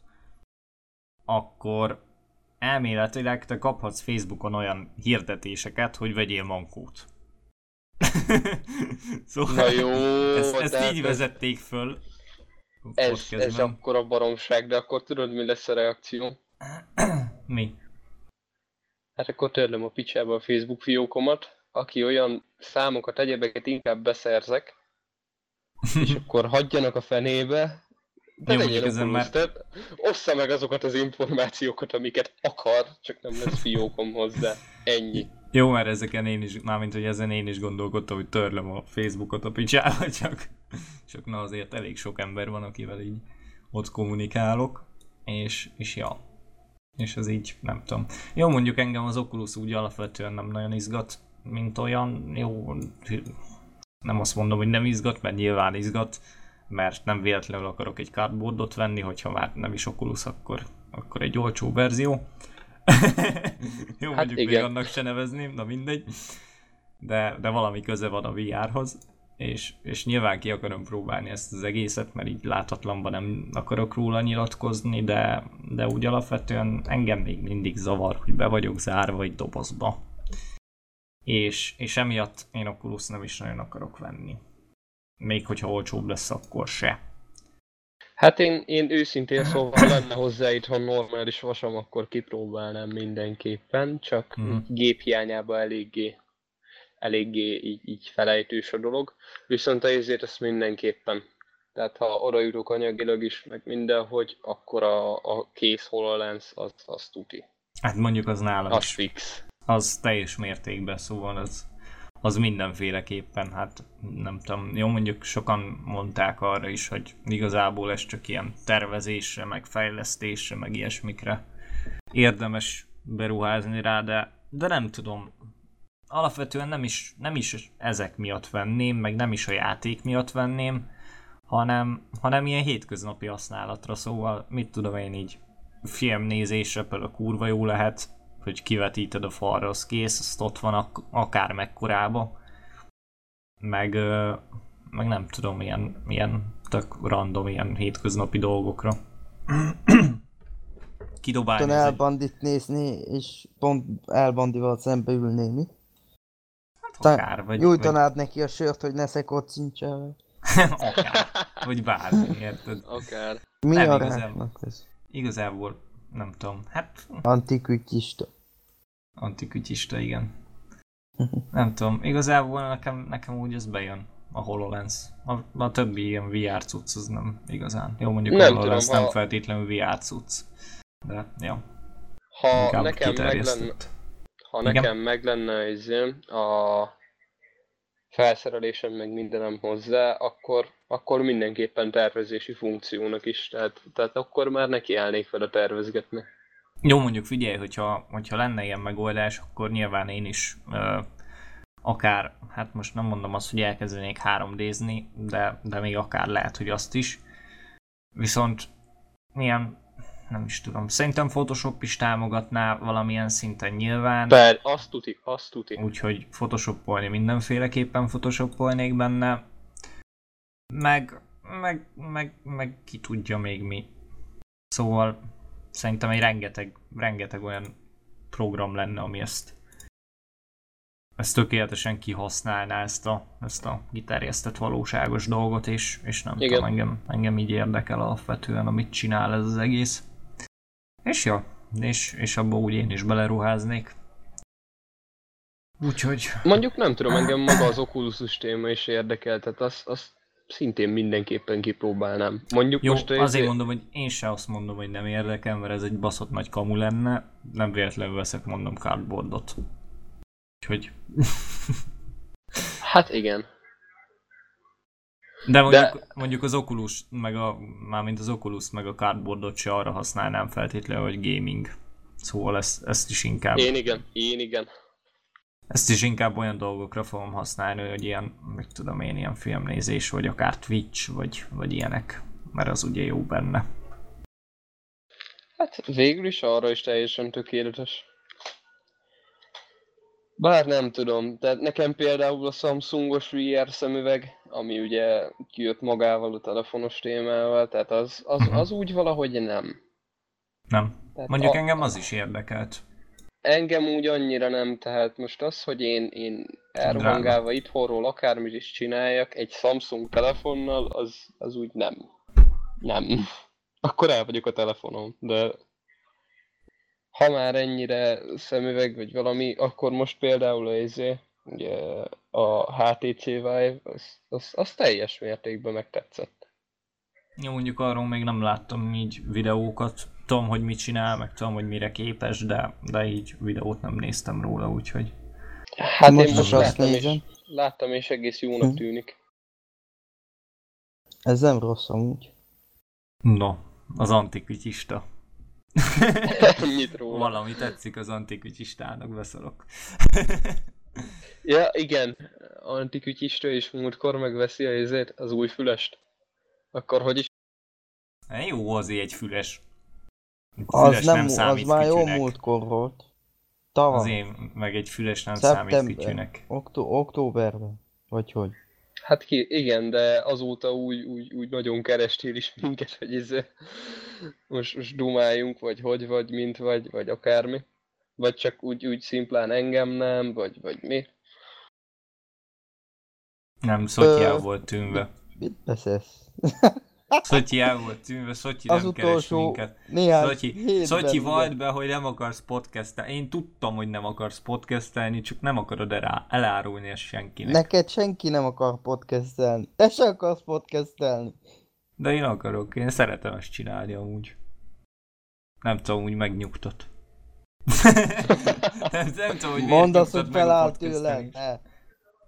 akkor elméletileg te kaphatsz Facebookon olyan hirdetéseket, hogy vegyél mankót. szóval Na jó, ezt, ezt tehát így vezették föl. Ez, ez akkor a baromság, de akkor tudod mi lesz a reakció? Mi? Hát akkor törlöm a picsába a Facebook fiókomat, aki olyan számokat, egyebeket inkább beszerzek, és akkor hagyjanak a fenébe, de legyen ezen már- ossza meg azokat az információkat, amiket akar, csak nem lesz fiókom hozzá. Ennyi. Jó, mert ezeken én is, mármint hogy ezen én is gondolkodtam, hogy törlöm a Facebookot a picsába, csak, csak na azért elég sok ember van, akivel így ott kommunikálok, és, és ja, és ez így, nem tudom. Jó, mondjuk engem az Oculus úgy alapvetően nem nagyon izgat, mint olyan, jó, nem azt mondom, hogy nem izgat, mert nyilván izgat, mert nem véletlenül akarok egy cardboardot venni, hogyha már nem is Oculus, akkor, akkor egy olcsó verzió. Jó, hát mondjuk igen. még annak se nevezném, na mindegy. De, de valami köze van a VR-hoz, és, és nyilván ki akarom próbálni ezt az egészet, mert így látatlanban nem akarok róla nyilatkozni, de, de úgy alapvetően engem még mindig zavar, hogy be vagyok zárva egy dobozba. És, és emiatt én Oculus nem is nagyon akarok venni. Még hogyha olcsóbb lesz, akkor se. Hát én, én őszintén szóval lenne hozzá itthon normális vasam, akkor kipróbálnám mindenképpen, csak mm. géphiányában eléggé, eléggé így, így felejtős a dolog. Viszont ezért ezt mindenképpen. Tehát ha oda jutok anyagilag is, meg mindenhogy, akkor a, a kész HoloLens az, az tuti. Hát mondjuk az nálam az is. fix. Az teljes mértékben, szóval az, az mindenféleképpen, hát nem tudom, jó mondjuk sokan mondták arra is, hogy igazából ez csak ilyen tervezésre, meg fejlesztésre, meg ilyesmikre érdemes beruházni rá, de, de nem tudom, alapvetően nem is, nem is ezek miatt venném, meg nem is a játék miatt venném, hanem, hanem ilyen hétköznapi használatra, szóval mit tudom én így filmnézésre például kurva jó lehet, hogy kivetíted a falra, az kész, azt ott van ak- akár mekkorába. Meg, meg nem tudom, ilyen, ilyen tök random, ilyen hétköznapi dolgokra. Kidobálni. Tudom elbandit nézni, és pont elbandival szembe ülni, mi? Hát akár, vagy... Nyújtanád vagy... neki a sört, hogy ne szekodcincs el. akár. Vagy bármi, érted? Akár. Mi nem, a ez? Igazából nem tudom, hát... Antikütyista. Antikütyista, igen. nem tudom, igazából nekem, nekem úgy ez bejön a HoloLens. A, a többi ilyen VR cucc az nem igazán. Jó, mondjuk nem a HoloLens tudom, nem ha... feltétlenül VR cucc. De, ja. Ha nekem meg lenne, ha igen? nekem meg lenne izé, a felszerelésem meg mindenem hozzá, akkor, akkor mindenképpen tervezési funkciónak is, tehát, tehát akkor már nekiállnék vele tervezgetni. Jó, mondjuk figyelj, hogyha, hogyha lenne ilyen megoldás, akkor nyilván én is uh, akár, hát most nem mondom azt, hogy elkezdenék 3D-zni, de, de még akár lehet, hogy azt is. Viszont ilyen nem is tudom. Szerintem Photoshop is támogatná valamilyen szinten nyilván. Per, azt tuti, azt tuti. Úgyhogy Photoshopolni mindenféleképpen Photoshopolnék benne. Meg, meg, meg, meg ki tudja még mi. Szóval szerintem egy rengeteg, rengeteg olyan program lenne, ami ezt ezt tökéletesen kihasználná ezt a, ezt a giterjesztett valóságos dolgot, és, és nem Igen. tudom, engem, engem így érdekel alapvetően, amit csinál ez az egész. És ja, és, és abba úgy én is beleruháznék. Úgyhogy... Mondjuk nem tudom, engem maga az Oculus téma is érdekel, tehát azt, azt szintén mindenképpen kipróbálnám. Mondjuk Jó, most azért ezért... mondom, hogy én se azt mondom, hogy nem érdekel, mert ez egy baszott nagy kamu lenne. Nem véletlenül veszek, mondom, cardboardot. Úgyhogy... hát igen. De mondjuk, De... mondjuk az Oculus, meg a, mármint az Oculus, meg a Cardboardot se arra használnám feltétlenül, hogy gaming. Szóval ezt, ezt is inkább... Én igen, én igen. Ezt is inkább olyan dolgokra fogom használni, hogy ilyen, meg tudom én, ilyen filmnézés, vagy akár Twitch, vagy, vagy ilyenek. Mert az ugye jó benne. Hát végül is arra is teljesen tökéletes. Bár nem tudom, tehát nekem például a Samsungos VR szemüveg, ami ugye kijött magával a telefonos témával, tehát az, az, mhm. az úgy valahogy nem. Nem. Tehát Mondjuk a, engem az is érdekelt. Engem úgy annyira nem, tehát most az, hogy én, én elrohangálva itthonról akármit is csináljak egy Samsung telefonnal, az, az úgy nem. Nem. Akkor el vagyok a telefonom, de ha már ennyire szemüveg vagy valami, akkor most például a, izé, ugye, a HTC Vive, az, az, az teljes mértékben megtetszett. Jó, mondjuk arról még nem láttam így videókat, tudom, hogy mit csinál, meg tudom, hogy mire képes, de, de így videót nem néztem róla, úgyhogy Hát Most én most azt láttam és, nézem. láttam és egész jónak Hm. tűnik. Ez nem rossz amúgy. No, az antikvitista. Ennyit róla. Valami tetszik az antikvitistának, beszarok. Ja, igen. Antikütyistő és múltkor megveszi a izét, az új fülest. Akkor hogy is? Hát Jó azért egy füles. Az, Füles nem, az számít már jó múltkor volt. Tavaly. Azért meg egy füles nem Szeptember. számít kütyűnek. Októ- októberben. Vagy hogy? Hát ki, igen, de azóta úgy, úgy, úgy nagyon kerestél is minket, hogy ez most, most dumáljunk, vagy hogy vagy, mint vagy, vagy akármi. Vagy csak úgy, úgy szimplán engem nem, vagy, vagy mi. Nem, Ö, volt tűnve. Mit beszélsz? Szotyi el volt tűnve, Szotyi Az nem keres utolsó minket. néhány Szotyi, Szotyi vald be, hogy nem akarsz podcastelni. Én tudtam, hogy nem akarsz podcastelni, csak nem akarod elá- elárulni ezt senkinek. Neked senki nem akar podcastelni. Te se akarsz podcastelni. De én akarok, én szeretem ezt csinálni amúgy. Nem tudom, úgy megnyugtat. nem, nem tudom, hogy Mondd azt, hogy meg a feláll podcastelés. tőle. Ne.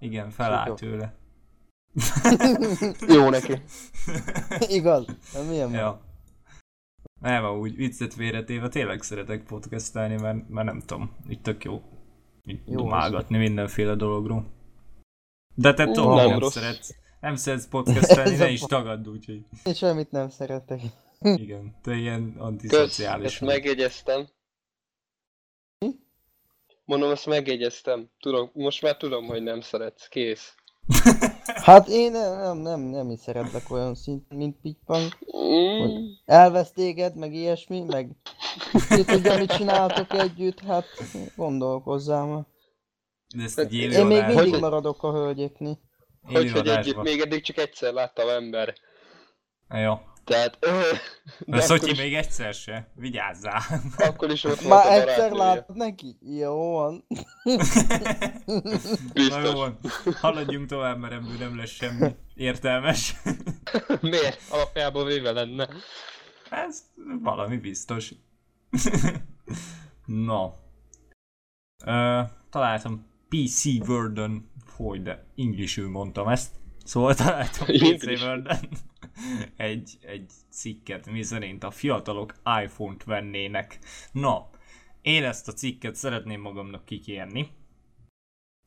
Igen, feláll Jó. tőle. Jó neki. Igaz? De milyen ja. Nem, úgy viccet félretéve tényleg szeretek podcastelni, mert, mert nem tudom, így tök jó. Így Jó dumálgatni mindenféle dologról. De te tudom, nem nem, szeretsz. Nem szeretsz podcastelni, Ez ne is tagadd, úgyhogy Én semmit nem szeretek. igen, te ilyen Kösz, antiszociális ezt vagy. megjegyeztem. Mi? Mondom, ezt megjegyeztem. Tudom, most már tudom, hogy nem szeretsz. Kész. Hát én nem, nem, nem, nem is szeretlek olyan szinten, mint Pitypang. Mm. Elvesz téged, meg ilyesmi, meg ki tudja, mit csináltok együtt, hát gondolkozzál már. De ezt egy élő Én még adásban- mindig maradok a hölgyeknél. Hogy, hogy adásban. együtt még eddig csak egyszer láttam ember. Jó. Tehát, ö, De de Szotyi is, még egyszer se. Vigyázzál. akkor is ott Már egyszer látod neki? Jó van. Biztos. Na jó van. Haladjunk tovább, mert ebből nem lesz semmi értelmes. Miért? Alapjában véve lenne. Ez valami biztos. Na. Ö, találtam PC Word-on, hogy de inglisül mondtam ezt. Szóval találtam. Word-on egy, egy cikket, mi szerint a fiatalok iPhone-t vennének. Na, én ezt a cikket szeretném magamnak kikérni,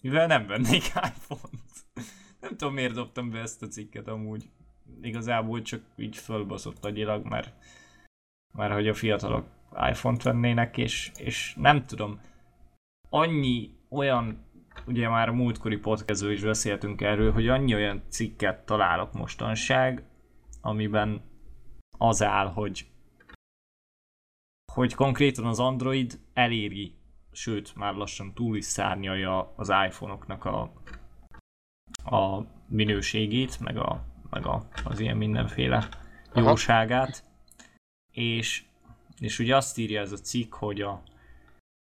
mivel nem vennék iPhone-t. Nem tudom miért dobtam be ezt a cikket amúgy. Igazából csak így fölbaszott agyilag, mert mert hogy a fiatalok iPhone-t vennének, és, és nem tudom, annyi olyan, ugye már a múltkori podcastból is beszéltünk erről, hogy annyi olyan cikket találok mostanság, amiben az áll, hogy hogy konkrétan az Android eléri, sőt már lassan túl is szárnyalja az iPhone-oknak a, a minőségét, meg, a, meg a, az ilyen mindenféle Aha. jóságát. És, és ugye azt írja ez a cikk, hogy a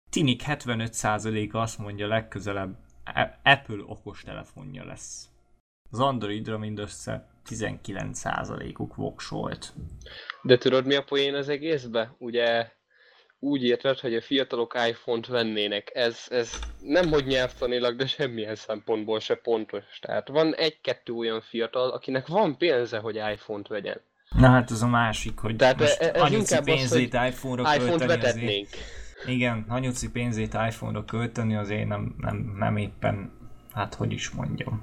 tinik 75%-a azt mondja legközelebb Apple okostelefonja lesz. Az Androidra mindössze 19%-uk voksolt. De tudod mi a poén az egészbe? Ugye úgy érted, hogy a fiatalok iPhone-t vennének. Ez, ez nem hogy nyelvtanilag, de semmilyen szempontból se pontos. Tehát van egy-kettő olyan fiatal, akinek van pénze, hogy iPhone-t vegyen. Na hát az a másik, hogy Tehát most e- ez anyuci inkább az, pénzét iPhone-ra iPhone-t költeni azért... Igen, anyuci pénzét iPhone-ra költeni azért nem, nem, nem éppen, hát hogy is mondjam.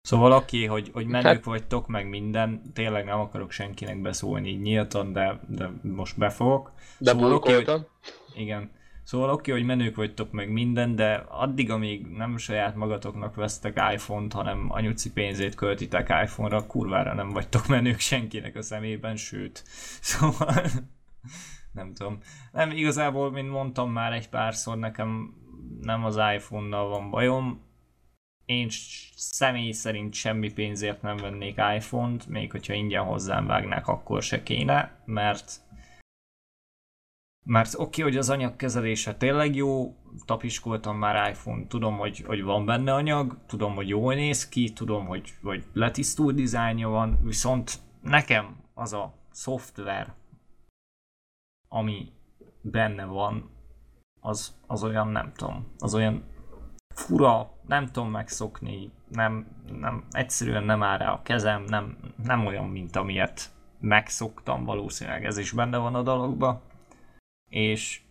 Szóval oké, hogy, hogy menők Hát- vagytok, meg minden, tényleg nem akarok senkinek beszólni így nyíltan, de, de most befogok. De Szóval oké, hogy, igen. Szóval oké, hogy menők vagytok meg minden, de addig, amíg nem saját magatoknak vesztek iPhone-t, hanem anyuci pénzét költitek iPhone-ra, kurvára nem vagytok menők senkinek a szemében, sőt. Szóval nem tudom. Nem, igazából, mint mondtam már egy párszor, nekem nem az iPhone-nal van bajom. Én személy szerint semmi pénzért nem vennék iPhone-t, még hogyha ingyen hozzám vágnák, akkor se kéne, mert mert oké, okay, hogy az anyagkezelése tényleg jó, tapiskoltam már iPhone, tudom, hogy, hogy van benne anyag, tudom, hogy jól néz ki, tudom, hogy, hogy letisztult dizájnja van, viszont nekem az a szoftver, ami benne van, az, az olyan nem tudom, az olyan fura, nem tudom megszokni, nem, nem, egyszerűen nem áll rá a kezem, nem, nem olyan, mint amilyet megszoktam, valószínűleg ez is benne van a dologba, és,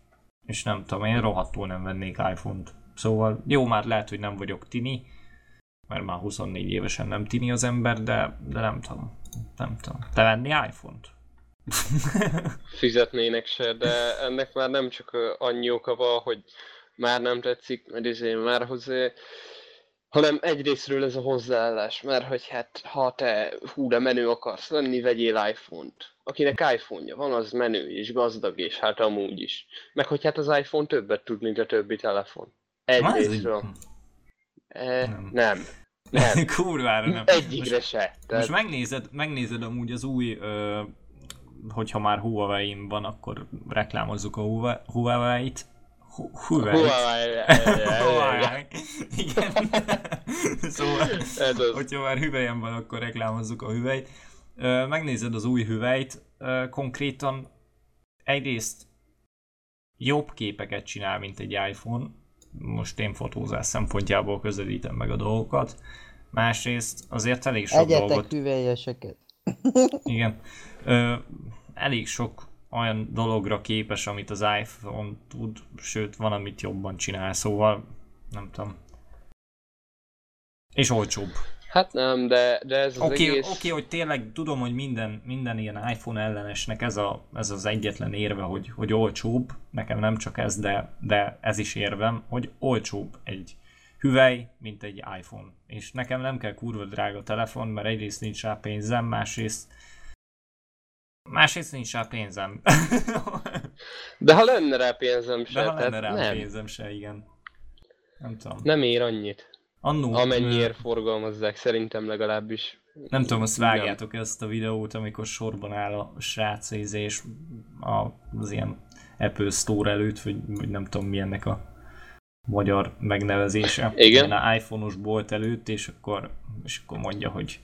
és nem tudom, én rohadtul nem vennék iPhone-t. Szóval jó, már lehet, hogy nem vagyok tini, mert már 24 évesen nem tini az ember, de, de nem tudom, nem tudom. Te venni iPhone-t? Fizetnének se, de ennek már nem csak annyi oka van, hogy már nem tetszik, mert izé már hozzá, hanem egyrésztről ez a hozzáállás, mert hogy hát ha te hú de menő akarsz lenni, vegyél iPhone-t. Akinek iPhone-ja van, az menő és gazdag, és hát amúgy is. Meg hogy hát az iPhone többet tud, mint a többi telefon. Egyrésztről. E, Nem. nem. Nem. Kurvára nem. Egyikre Most, se. most Tehát, megnézed, megnézed amúgy az új, ö, hogyha már huawei van, akkor reklámozzuk a Huawei- Huawei-t. Hu- Huawei-t. Huawei. Igen. szóval, hogyha már hüvelyen van, akkor reklámozzuk a hüvelyt. Megnézed az új hüvelyt, konkrétan egyrészt jobb képeket csinál, mint egy iPhone. Most én fotózás szempontjából közelítem meg a dolgokat. Másrészt azért elég sok Egyetek dolgot... hüvelyeseket. Igen. Elég sok olyan dologra képes, amit az iPhone tud, sőt van, amit jobban csinál, szóval nem tudom. És olcsóbb. Hát nem, de, de ez az Oké, okay, egész... okay, hogy tényleg tudom, hogy minden, minden ilyen iPhone ellenesnek ez, a, ez az egyetlen érve, hogy, hogy olcsóbb, nekem nem csak ez, de, de ez is érvem, hogy olcsóbb egy hüvely, mint egy iPhone. És nekem nem kell kurva drága telefon, mert egyrészt nincs rá pénzem, másrészt másrészt nincs rá pénzem. De ha lenne rá pénzem se, De ha lenne rá nem. pénzem se, igen. Nem tudom. Nem ér annyit. Annó, Amennyiért forgalmazzák, szerintem legalábbis. Nem tudom, azt vágjátok ezt a videót, amikor sorban áll a srác és a, az ilyen Apple Store előtt, vagy, vagy nem tudom mi ennek a magyar megnevezése. Igen. Ilyen iPhone-os bolt előtt, és akkor, és akkor mondja, hogy,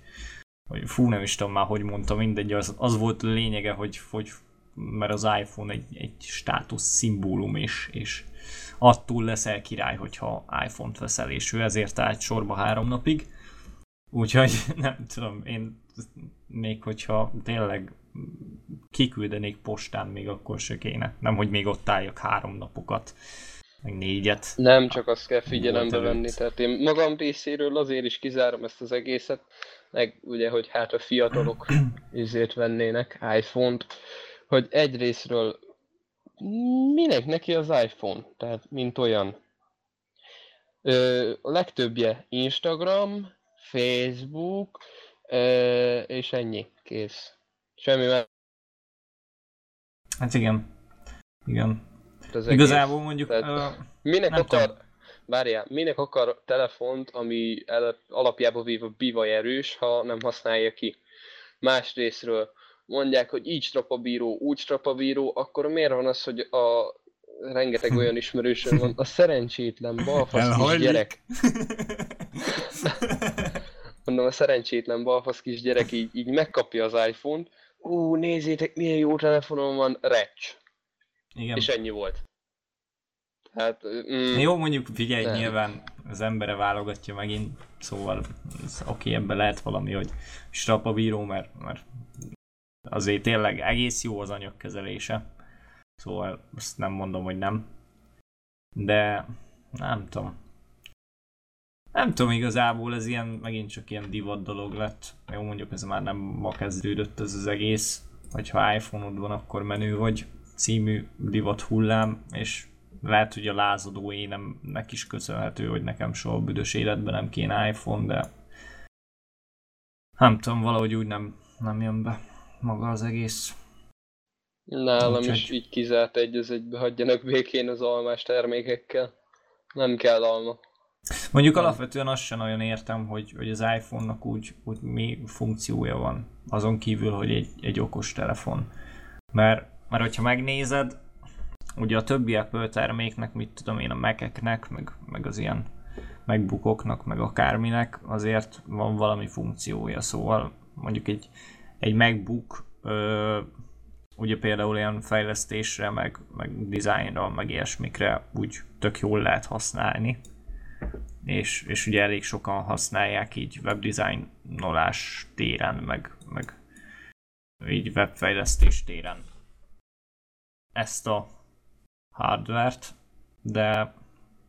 hogy fú, nem is tudom már, hogy mondta, mindegy, az, az volt a lényege, hogy, hogy mert az iPhone egy, egy státusz szimbólum, és, és attól leszel király, hogyha iPhone-t veszel, és ő ezért állt sorba három napig. Úgyhogy nem tudom, én még hogyha tényleg kiküldenék postán, még akkor se kéne. Nem, hogy még ott álljak három napokat, meg négyet. Nem csak azt kell figyelembe venni, tehát én magam részéről azért is kizárom ezt az egészet, meg ugye, hogy hát a fiatalok izét vennének iPhone-t, hogy egyrésztről minek neki az iPhone, tehát mint olyan. Ö, a legtöbbje Instagram, Facebook, ö, és ennyi, kész. Semmi más Hát igen. Igen. az egész. Igazából mondjuk... Tehát- Uh, Minek akar, tudom. Várjál, minek akar telefont, ami el, alapjába véve bivaj erős, ha nem használja ki? Másrésztről mondják, hogy így strapabíró, úgy strapabíró, akkor miért van az, hogy a rengeteg olyan ismerősöm van, a szerencsétlen balfasz kis gyerek, mondom, a szerencsétlen balfasz kis gyerek így, így megkapja az iPhone-t, ú, nézzétek, milyen jó telefonom van, recs. igen. És ennyi volt. Hát, mm, Jó, mondjuk figyelj, Nem. nyilván az embere válogatja megint, szóval oké, ebben lehet valami, hogy strapabíró, mert, mert azért tényleg egész jó az anyagkezelése. Szóval azt nem mondom, hogy nem. De nem tudom. Nem tudom, igazából ez ilyen, megint csak ilyen divat dolog lett. Jó, mondjuk ez már nem ma kezdődött ez az egész. Vagy ha iPhone-od van, akkor menő vagy című divat hullám, és lehet, hogy a lázadó énemnek is köszönhető, hogy nekem soha büdös életben nem kéne iPhone, de nem tudom, valahogy úgy nem, nem jön be maga az egész. Nálam Úgyhogy- is így kizárt egy az egybe, hagyjanak békén az almás termékekkel. Nem kell alma. Mondjuk alapvetően azt sem nagyon értem, hogy, hogy az iPhone-nak úgy, úgy mi funkciója van, azon kívül, hogy egy, egy okos telefon. Mert, mert hogyha megnézed, ugye a többi Apple terméknek, mit tudom én, a Mac-eknek, meg, meg az ilyen megbukoknak, meg akárminek, azért van valami funkciója, szóval mondjuk egy, egy MacBook ö, ugye például ilyen fejlesztésre, meg, meg dizájnra, meg ilyesmikre úgy tök jól lehet használni. És, és ugye elég sokan használják így webdesignolás téren, meg, meg így webfejlesztés téren ezt a hardvert, de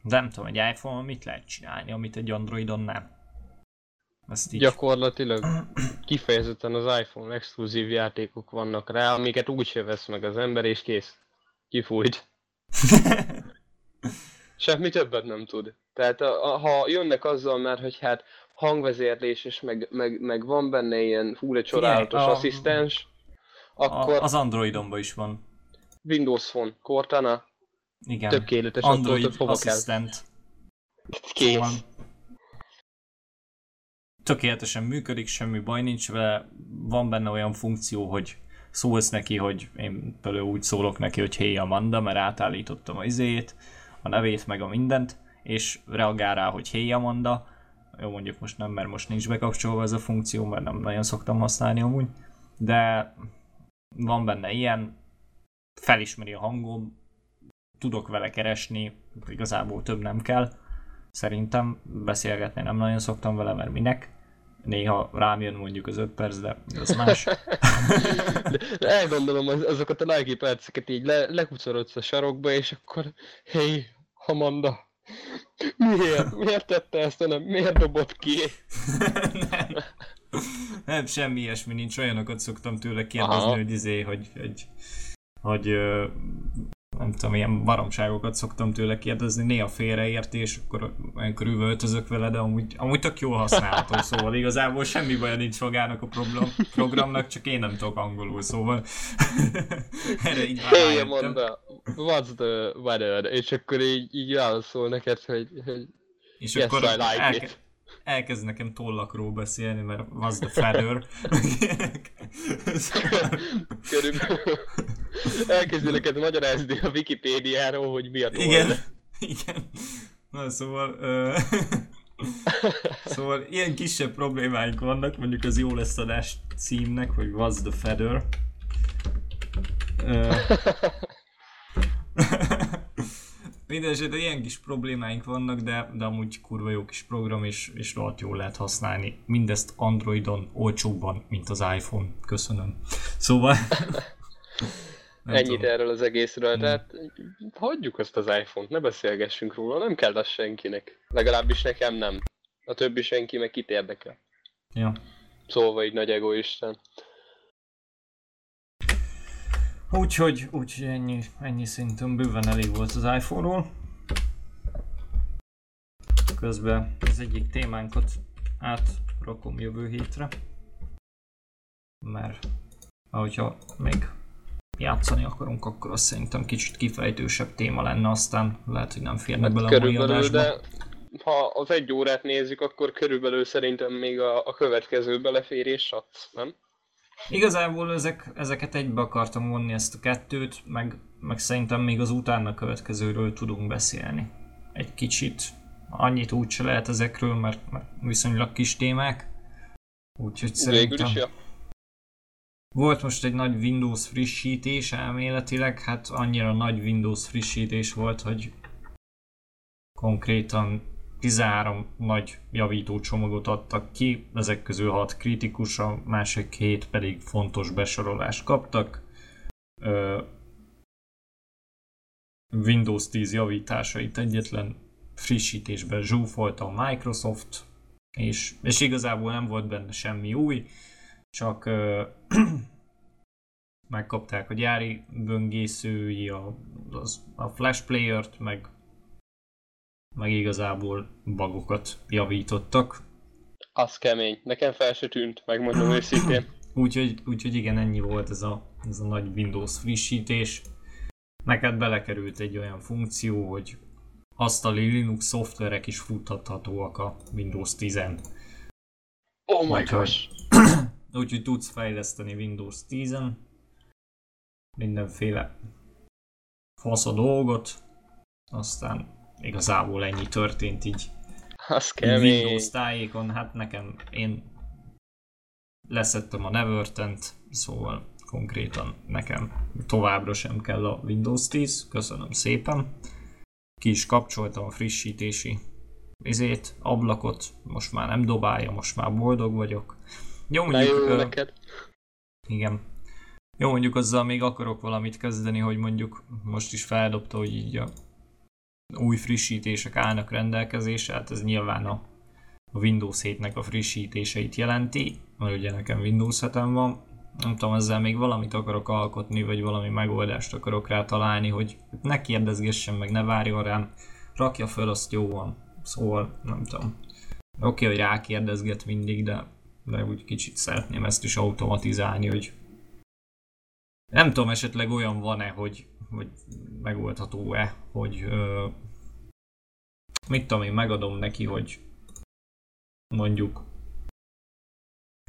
nem tudom, egy iPhone mit lehet csinálni, amit egy Androidon nem. Ezt így... Gyakorlatilag kifejezetten az iPhone exkluzív játékok vannak rá, amiket úgy se vesz meg az ember, és kész. Kifújt. Semmi többet nem tud. Tehát a, a, ha jönnek azzal már, hogy hát hangvezérlés, és meg, meg, meg van benne ilyen fúle csodálatos a, asszisztens, akkor... A, az Androidonban is van. Windows Phone, Cortana, Igen. tökéletes, Android attól, asszisztent. Kész. Szóval tökéletesen működik, semmi baj nincs vele, van benne olyan funkció, hogy szólsz neki, hogy én például úgy szólok neki, hogy hey Amanda, mert átállítottam a izét, a nevét, meg a mindent, és reagál rá, hogy hey Amanda, jó mondjuk most nem, mert most nincs bekapcsolva ez a funkció, mert nem nagyon szoktam használni amúgy, de van benne ilyen, felismeri a hangom, tudok vele keresni, igazából több nem kell. Szerintem beszélgetni nem nagyon szoktam vele, mert minek. Néha rám jön mondjuk az 5 perc, de az más. de, de elgondolom az, azokat a Nike perceket így le, lekucorodsz a sarokba, és akkor hey, Amanda, miért? Miért tette ezt, nem? Miért dobott ki? nem. nem, semmi ilyesmi nincs. Olyanokat szoktam tőle kérdezni, Aha. hogy izé, hogy, hogy, hogy nem tudom, ilyen baromságokat szoktam tőle kérdezni, néha félreérti, és akkor olyankor üvöltözök vele, de amúgy, amúgy tök jól használható, szóval igazából semmi baja nincs magának a program, programnak, csak én nem tudok angolul, szóval erre így hey, mondta, what's the weather? És akkor így, így válaszol neked, hogy, hogy és yes, akkor I like elke- it elkezd nekem tollakról beszélni, mert az the feather. Körülbelül elkezdi neked magyarázni a Wikipédiáról, hogy mi a toll. Igen, igen. Na szóval... Uh... szóval ilyen kisebb problémáink vannak, mondjuk az jó lesz adás címnek, hogy What's the Feather. Uh... Mindenesetre ilyen kis problémáink vannak, de, de amúgy kurva jó kis program, és, és rohadt jól lehet használni. Mindezt Androidon olcsóbban, mint az iPhone. Köszönöm. Szóval... Ennyit tudom. erről az egészről, tehát hagyjuk azt az iPhone-t, ne beszélgessünk róla, nem kell az senkinek. Legalábbis nekem nem. A többi senki meg kit érdekel. Ja. Szóval így nagy egoisten. Úgyhogy, úgyhogy ennyi, ennyi szerintem bőven elég volt az iPhone-ról. Közben az egyik témánkat átrakom jövő hétre. Mert ahogyha még játszani akarunk, akkor azt szerintem kicsit kifejtősebb téma lenne, aztán lehet, hogy nem férne hát bele a mai adásba. De ha az egy órát nézzük, akkor körülbelül szerintem még a, a következő beleférés satsz, nem? Igazából ezek, ezeket egybe akartam vonni ezt a kettőt, meg, meg szerintem még az utána következőről tudunk beszélni. Egy kicsit. Annyit úgyse lehet ezekről, mert, mert viszonylag kis témák. Úgyhogy szerintem... Is, ja. Volt most egy nagy Windows frissítés elméletileg, hát annyira nagy Windows frissítés volt, hogy konkrétan 13 nagy javító csomagot adtak ki, ezek közül 6 kritikus, a másik 7 pedig fontos besorolást kaptak. Windows 10 javításait egyetlen frissítésben zsúfolta a Microsoft, és, és igazából nem volt benne semmi új, csak megkapták a gyári böngészői, a, az, a Flash Player-t, meg meg igazából bagokat javítottak. Az kemény. Nekem fel se tűnt, megmondom őszintén. úgyhogy, úgyhogy igen, ennyi volt ez a, ez a nagy Windows frissítés. Neked belekerült egy olyan funkció, hogy asztali Linux szoftverek is futhathatóak a Windows 10-en. Oh my gosh! Úgyhogy tudsz fejleszteni Windows 10-en mindenféle fasz a dolgot, aztán igazából ennyi történt így az kemény. Windows tájékon, hát nekem én leszettem a Nevertent, szóval konkrétan nekem továbbra sem kell a Windows 10, köszönöm szépen. Ki is kapcsoltam a frissítési izét, ablakot, most már nem dobálja, most már boldog vagyok. Jó, mondjuk, jó ö, neked. igen. Jó, mondjuk azzal még akarok valamit kezdeni, hogy mondjuk most is feldobta, hogy így a új frissítések állnak rendelkezésre, hát ez nyilván a, Windows 7-nek a frissítéseit jelenti, mert ugye nekem Windows 7 van, nem tudom, ezzel még valamit akarok alkotni, vagy valami megoldást akarok rá találni, hogy ne kérdezgessen meg, ne várjon rám, rakja föl, azt jó van. Szóval, nem tudom. Oké, hogy rákérdezget mindig, de, de úgy kicsit szeretném ezt is automatizálni, hogy nem tudom, esetleg olyan van-e, hogy, hogy megoldható-e, hogy mit tudom én, megadom neki, hogy mondjuk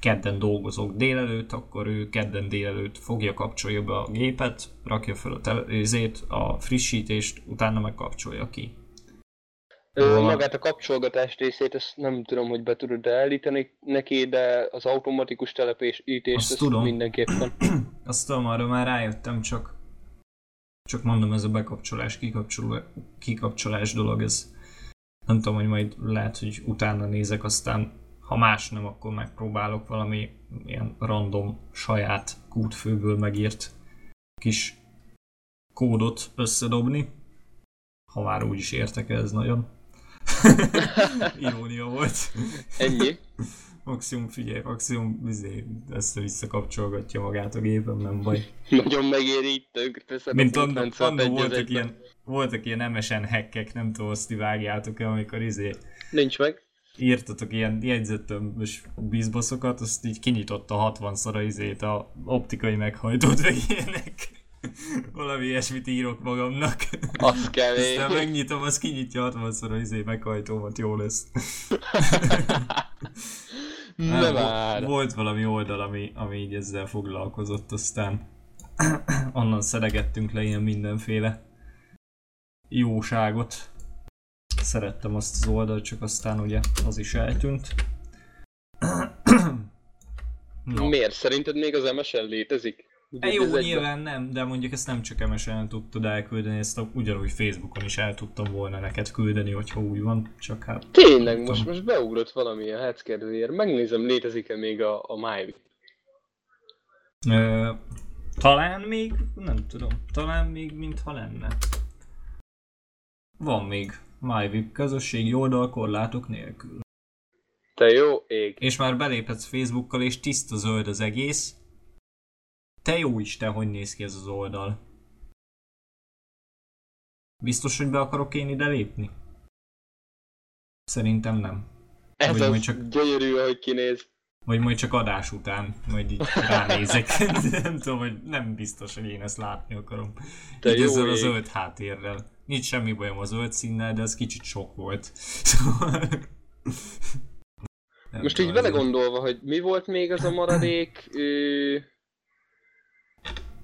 kedden dolgozok délelőtt, akkor ő kedden délelőtt fogja, kapcsolja be a gépet, rakja fel a, telezét, a frissítést, utána megkapcsolja ki. Ö, magát a kapcsolgatás részét, ezt nem tudom, hogy be tudod állítani neki, de az automatikus telepítést Azt ezt tudom. mindenképpen. Azt tudom, arra már rájöttem, csak csak mondom, ez a bekapcsolás, kikapcsoló, kikapcsolás dolog, ez nem tudom, hogy majd lehet, hogy utána nézek, aztán ha más nem, akkor megpróbálok valami ilyen random saját kútfőből megírt kis kódot összedobni. Ha már úgy is értek ez nagyon. Irónia volt. Ennyi. Maximum figyelj, maximum izé, össze-vissza kapcsolgatja magát a gépem, nem baj. Nagyon megéri itt Mint annó voltak ilyen, voltak ilyen MSN hackek, nem tudom, azt ti vágjátok-e, amikor izé Nincs meg. írtatok ilyen jegyzetömbös bizbaszokat, azt így kinyitotta 60-szor a izét a optikai meghajtót, ilyenek. Valami ilyesmit írok magamnak. Az kevés. Aztán megnyitom, az kinyitja 60-szor a izé meghajtómat, jó lesz. Ne Nem, már. Volt valami oldal, ami, ami így ezzel foglalkozott, aztán onnan szedegettünk le ilyen mindenféle jóságot. Szerettem azt az oldalt, csak aztán ugye az is eltűnt. No. Miért? Szerinted még az MSN létezik? Ugye jó, ez egyben- nyilván nem, de mondjuk ezt nem csak MSN tudtad elküldeni, ezt a- ugyanúgy Facebookon is el tudtam volna neked küldeni, hogyha úgy van, csak hát... Tényleg, most, tudom. most beugrott valami a kedvéért. Megnézem, létezik-e még a, a MyVip. Ö, talán még, nem tudom, talán még mintha lenne. Van még MyVip közösségi oldal korlátok nélkül. Te jó ég. És már beléphetsz Facebookkal és tiszta zöld az egész. Te jó Isten, hogy néz ki ez az oldal? Biztos, hogy be akarok én ide lépni? Szerintem nem. Ez Vagy az majd csak- gyönyörű, ahogy kinéz. Vagy majd csak adás után, majd így ránézek. nem tudom, hogy nem biztos, hogy én ezt látni akarom. Te így jó ezzel a ég. zöld háttérrel. Nincs semmi bajom a zöld színnel, de ez kicsit sok volt. Most így ez vele gondolva, hogy mi volt még az a maradék... Ö...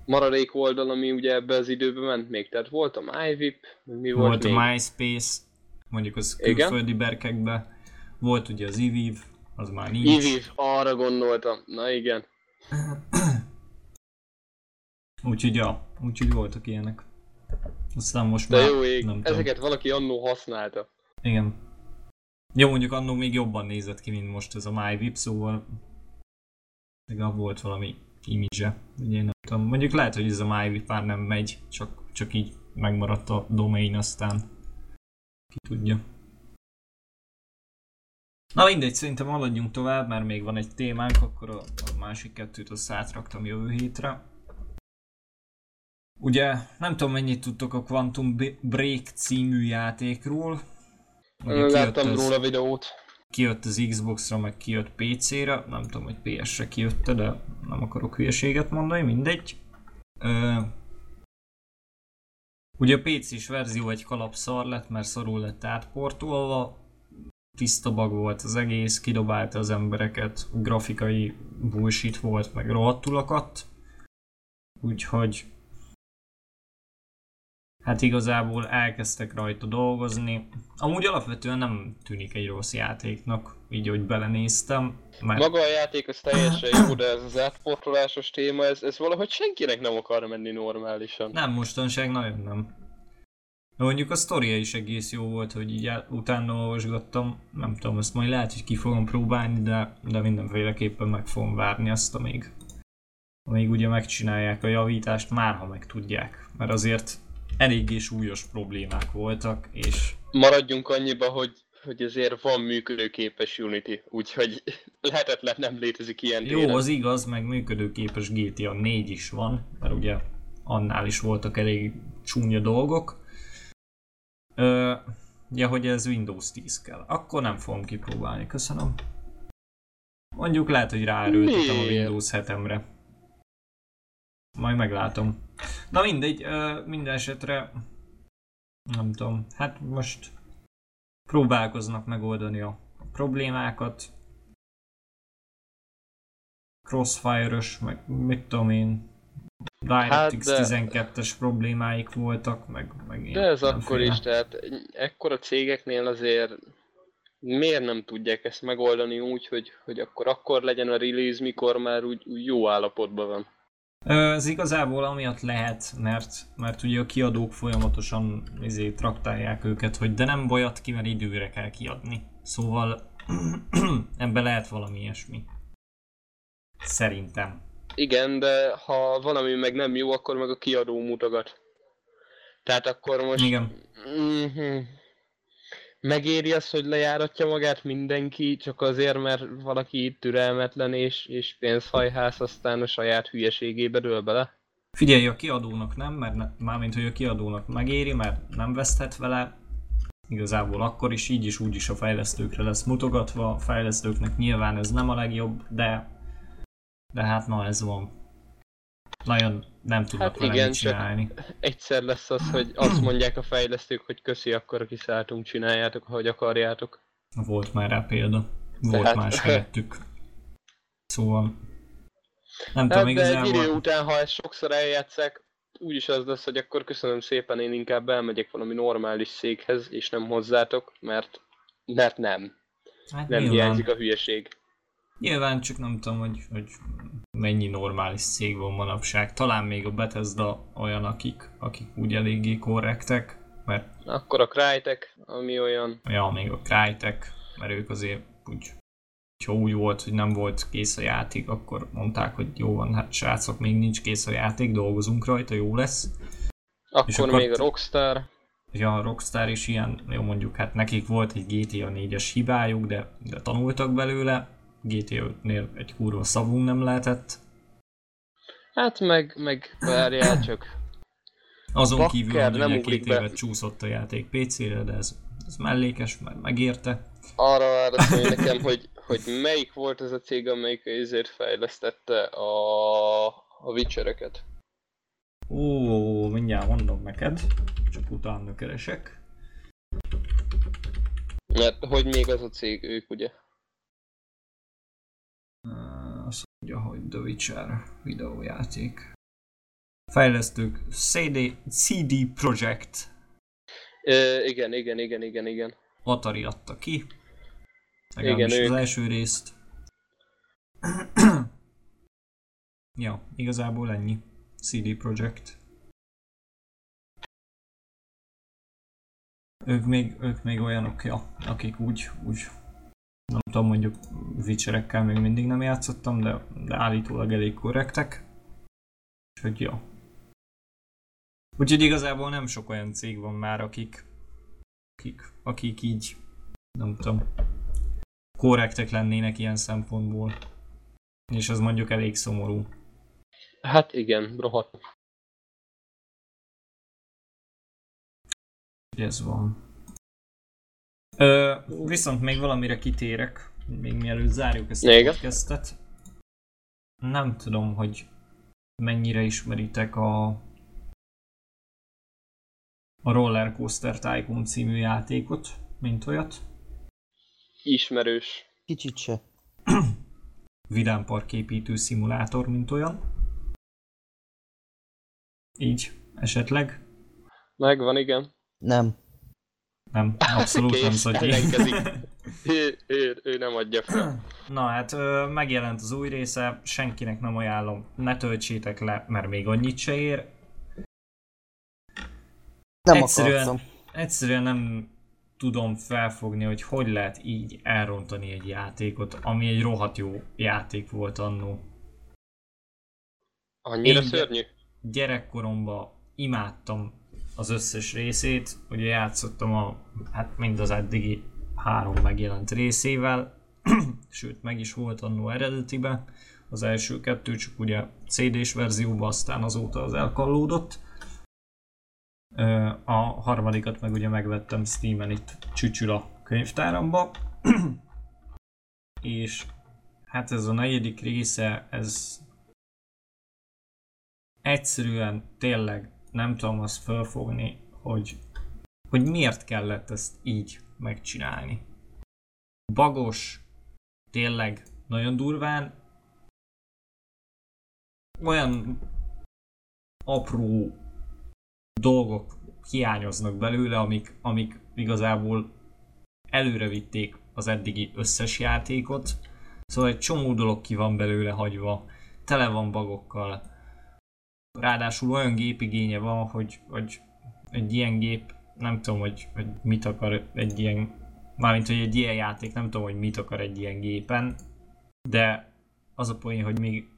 Maradék oldal, ami ugye ebbe az időbe ment még. Tehát volt a MyVip, mi volt, Volt még? a MySpace, mondjuk az Igen. külföldi berkekbe. Volt ugye az Eviv, az már nincs. Iviv, arra gondoltam. Na igen. Úgyhogy ja, úgyhogy voltak ilyenek. Aztán most De már jó ég. nem tudom. Ezeket valaki annó használta. Igen. Jó, mondjuk annó még jobban nézett ki, mint most ez a MyVip, szóval legalább volt valami image ugye én tudom. Mondjuk lehet, hogy ez a MyVip már nem megy, csak, csak így megmaradt a domain, aztán ki tudja. Na mindegy, szerintem haladjunk tovább, mert még van egy témánk, akkor a, a másik kettőt azt átraktam jövő hétre. Ugye, nem tudom mennyit tudtok a Quantum Break című játékról. Ugye Láttam róla videót. Kijött az Xbox-ra, meg kijött PC-re, nem tudom, hogy PS-re kijött de nem akarok hülyeséget mondani, mindegy. Ö, ugye a PC-s verzió egy kalapszar lett, mert szarul lett átportolva, tiszta bug volt az egész, kidobálta az embereket, grafikai bullshit volt, meg rohadtul akadt. Úgyhogy Hát igazából elkezdtek rajta dolgozni. Amúgy alapvetően nem tűnik egy rossz játéknak, így hogy belenéztem. Mert Maga a játék az teljesen jó, de ez az átportolásos téma, ez, ez valahogy senkinek nem akar menni normálisan. nem, mostanság nagyon nem. De mondjuk a sztoria is egész jó volt, hogy így utána olvasgattam, nem tudom, ezt majd lehet, hogy ki fogom próbálni, de, de mindenféleképpen meg fogom várni azt, amíg, amíg ugye megcsinálják a javítást, már ha meg tudják. Mert azért eléggé súlyos problémák voltak, és Maradjunk annyiba, hogy, hogy azért van működőképes Unity, úgyhogy lehetetlen nem létezik ilyen Jó, téren. az igaz, meg működőképes GTA 4 is van, mert ugye annál is voltak elég csúnya dolgok. Ö, ja, hogy ez Windows 10 kell. Akkor nem fogom kipróbálni, köszönöm. Mondjuk lehet, hogy ráerőltetem a? Windows 7-emre. Majd meglátom. Na mindegy, minden esetre nem tudom, hát most próbálkoznak megoldani a problémákat, Crossfire-ös, meg mit tudom én, DirectX Hát, de- 12-es problémáik voltak, meg, meg ilyen De ez akkor mindenféle. is, tehát ekkora cégeknél azért miért nem tudják ezt megoldani úgy, hogy, hogy akkor akkor legyen a release, mikor már úgy, úgy jó állapotban van. Ez igazából amiatt lehet, mert, mert ugye a kiadók folyamatosan izé, traktálják őket, hogy de nem bajat ki, mert időre kell kiadni. Szóval ebbe lehet valami ilyesmi. Szerintem. Igen, de ha valami meg nem jó, akkor meg a kiadó mutogat. Tehát akkor most... Igen. Mhm. Megéri az, hogy lejáratja magát mindenki, csak azért, mert valaki türelmetlen és, és pénzhajhász, aztán a saját hülyeségébe dől bele? Figyelj, a kiadónak nem, mert ne, mármint, hogy a kiadónak megéri, mert nem veszthet vele. Igazából akkor is, így is, úgy is a fejlesztőkre lesz mutogatva. A fejlesztőknek nyilván ez nem a legjobb, de de hát na ez van. Nagyon nem tudnak Hát igen, csinálni. Egyszer lesz az, hogy azt mondják a fejlesztők, hogy köszi, akkor kiszálltunk, csináljátok, ahogy akarjátok. Volt már rá példa. Volt Tehát- más helyettük. Szóval... Nem Hát tudom, de egy igazából... idő után, ha ezt sokszor eljátszák, úgyis az lesz, hogy akkor köszönöm szépen, én inkább elmegyek valami normális székhez, és nem hozzátok, mert, mert nem. hát Nem hiányzik a hülyeség. Nyilván csak nem tudom, hogy, hogy mennyi normális cég van manapság. Talán még a Bethesda olyan, akik, akik úgy eléggé korrektek, mert Akkor a Crytek, ami olyan, ja, még a Crytek, mert ők azért úgy, ha úgy volt, hogy nem volt kész a játék, akkor mondták, hogy jó van, hát srácok, még nincs kész a játék, dolgozunk rajta, jó lesz. És akkor akkor még a Rockstar, Ja, a Rockstar is ilyen, jó mondjuk, hát nekik volt egy GTA 4-es hibájuk, de, de tanultak belőle. GTA 5-nél egy kurva szavunk nem lehetett. hát meg, meg várjál csak. Azon Bakker, kívül, hogy nem ugye két be. évet csúszott a játék PC-re, de ez, ez mellékes, mert megérte. Arra válaszolj nekem, hogy, hogy melyik volt ez a cég, amelyik ezért fejlesztette a, a Witchereket. Ó, mindjárt mondom neked, csak utána keresek. Mert hogy még az a cég, ők ugye? Mondja, hogy The Witcher videójáték. Fejlesztők CD, CD Projekt Ö, igen, igen, igen, igen, igen. Atari adta ki. Igen, Legalábbis az ők. első részt. ja, igazából ennyi. CD Projekt. Ők még, ők még olyanok, ja, akik úgy, úgy nem tudom, mondjuk Witcherekkel még mindig nem játszottam, de, de állítólag elég korrektek. Úgyhogy ja. Úgyhogy igazából nem sok olyan cég van már, akik, akik, akik így, nem tudom, korrektek lennének ilyen szempontból. És az mondjuk elég szomorú. Hát igen, rohadt. ez van. Ö, viszont még valamire kitérek, még mielőtt zárjuk ezt a podcastet. Nem tudom, hogy mennyire ismeritek a a Roller Coaster Tycoon című játékot, mint olyat. Ismerős. Kicsit se. Vidámparképítő szimulátor, mint olyan. Így, esetleg. Megvan, igen. Nem. Nem, abszolút nem Kész, szotyi. ellenkezik. Ő, ő, ő nem adja fel. Na hát ö, megjelent az új része, senkinek nem ajánlom, ne töltsétek le, mert még annyit se ér. Nem Egyszerűen- egyszerűen nem tudom felfogni, hogy hogy lehet így elrontani egy játékot, ami egy rohadt jó játék volt annó. Annyira Én- szörnyű? Gyerekkoromban imádtam az összes részét, ugye játszottam a, hát mind az eddigi három megjelent részével, sőt meg is volt annó eredetibe, az első kettő csak ugye CD-s verzióban, aztán azóta az elkallódott. A harmadikat meg ugye megvettem Steam-en itt csücsül a könyvtáramba. És hát ez a negyedik része, ez egyszerűen tényleg nem tudom azt felfogni, hogy, hogy miért kellett ezt így megcsinálni. Bagos, tényleg nagyon durván, olyan apró dolgok hiányoznak belőle, amik, amik igazából előre vitték az eddigi összes játékot. Szóval egy csomó dolog ki van belőle hagyva, tele van bagokkal. Ráadásul olyan gépigénye van, hogy, hogy egy ilyen gép, nem tudom, hogy, hogy mit akar egy ilyen, mármint, hogy egy ilyen játék, nem tudom, hogy mit akar egy ilyen gépen, de az a poén, hogy még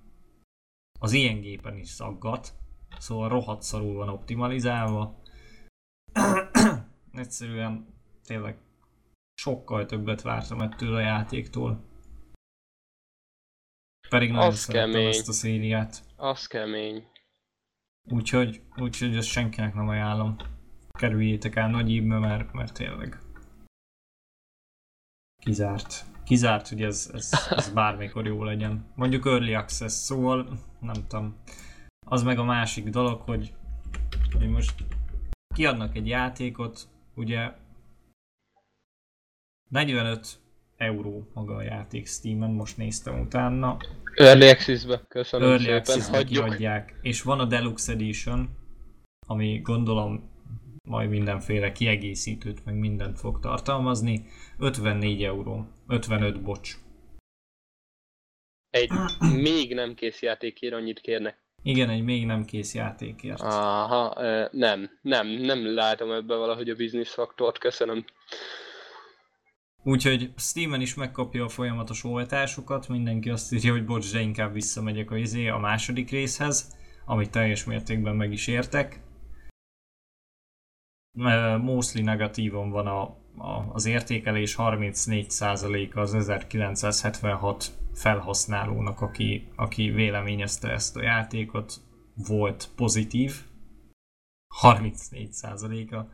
az ilyen gépen is szaggat, szóval rohadt szarul van optimalizálva. Egyszerűen tényleg sokkal többet vártam ettől a játéktól. Pedig nagyon Az szerettem kemény. ezt a szériát. Az kemény. Úgyhogy, úgyhogy ezt senkinek nem ajánlom. Kerüljétek el nagy ívbe, mert, mert tényleg kizárt. Kizárt, hogy ez, ez, ez bármikor jó legyen. Mondjuk Early Access, szóval nem tudom. Az meg a másik dolog, hogy, hogy most kiadnak egy játékot, ugye 45 euró maga a játék Steam-en, most néztem utána. Early Access-be, köszönöm Early szépen, Access-be hagyjuk. kiadják, és van a Deluxe Edition, ami gondolom majd mindenféle kiegészítőt, meg mindent fog tartalmazni. 54 euró. 55, bocs. Egy még nem kész játékért annyit kérnek. Igen, egy még nem kész játékért. Aha, nem, nem, nem látom ebbe valahogy a business faktort, köszönöm. Úgyhogy Steam-en is megkapja a folyamatos oltásokat, mindenki azt írja, hogy bocs, de inkább visszamegyek a, izé, a második részhez, amit teljes mértékben meg is értek. Mostly negatívon van a, a, az értékelés, 34% az 1976 felhasználónak, aki, aki véleményezte ezt a játékot, volt pozitív. 34%-a.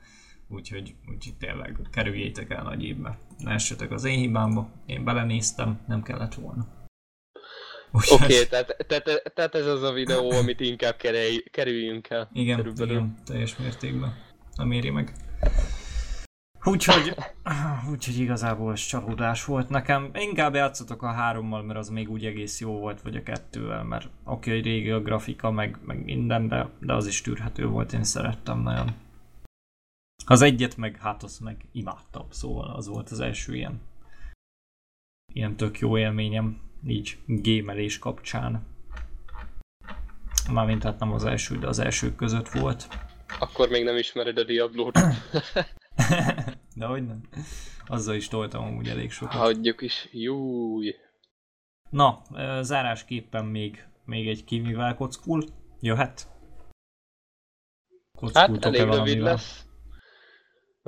Úgyhogy, úgyhogy tényleg kerüljétek el nagy évbe. Ne essetek az én hibámba, én belenéztem, nem kellett volna. Oké, okay, tehát, tehát, tehát ez az a videó, amit inkább kerelj, kerüljünk el. Igen, körülbelül. igen, teljes mértékben. Nem éri meg. Úgyhogy, úgyhogy igazából ez csalódás volt nekem. Inkább játszotok a hárommal, mert az még úgy egész jó volt, vagy a kettővel, mert oké, hogy régi a grafika, meg, meg minden, de, de az is tűrhető volt, én szerettem nagyon. Az egyet meg, hát azt meg imádtam, szóval az volt az első ilyen, ilyen tök jó élményem, így gémelés kapcsán. Mármint hát nem az első, de az elsők között volt. Akkor még nem ismered a Diablo-t. De hogy nem? Azzal is toltam amúgy elég sokat. Hagyjuk is. Júj. Na, zárásképpen még, még egy kimivel kockul. Jöhet? Hát Kockultok-e elég rövid valamivel? lesz.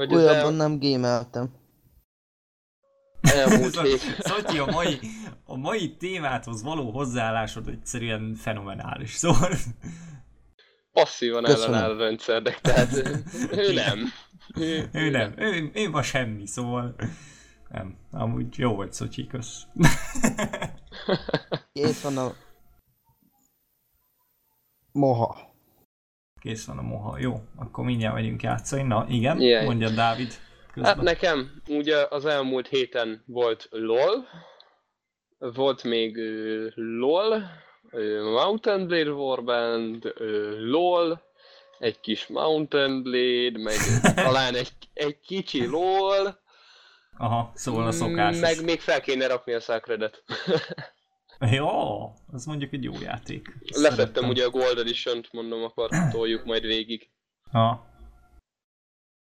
Hogy Újabban el, nem gémeltem. elmúlt. Szotyi, a mai, a mai témáthoz való hozzáállásod egyszerűen fenomenális. Szóval passzívan Köszönöm. ellenáll a rendszernek, tehát ő nem. ő nem, ő, ő ma semmi, szóval nem. Amúgy jó vagy, Szotyi, kösz. Kész van a... Moha. Kész van a moha. Jó, akkor mindjárt megyünk játszani. Na, igen, Jaj. mondja Dávid. Hát Közben. nekem ugye az elmúlt héten volt LOL, volt még LOL, ö, Mountain Blade Warband, LOL, egy kis Mountain Blade, meg talán egy, egy kicsi LOL, Aha, szóval a szokásos. meg még fel kéne rakni a Sacred-et. Jó, az mondjuk egy jó játék. Lefettem Szerettem. ugye a Gold Edition-t, mondom, akkor toljuk majd végig. Ha.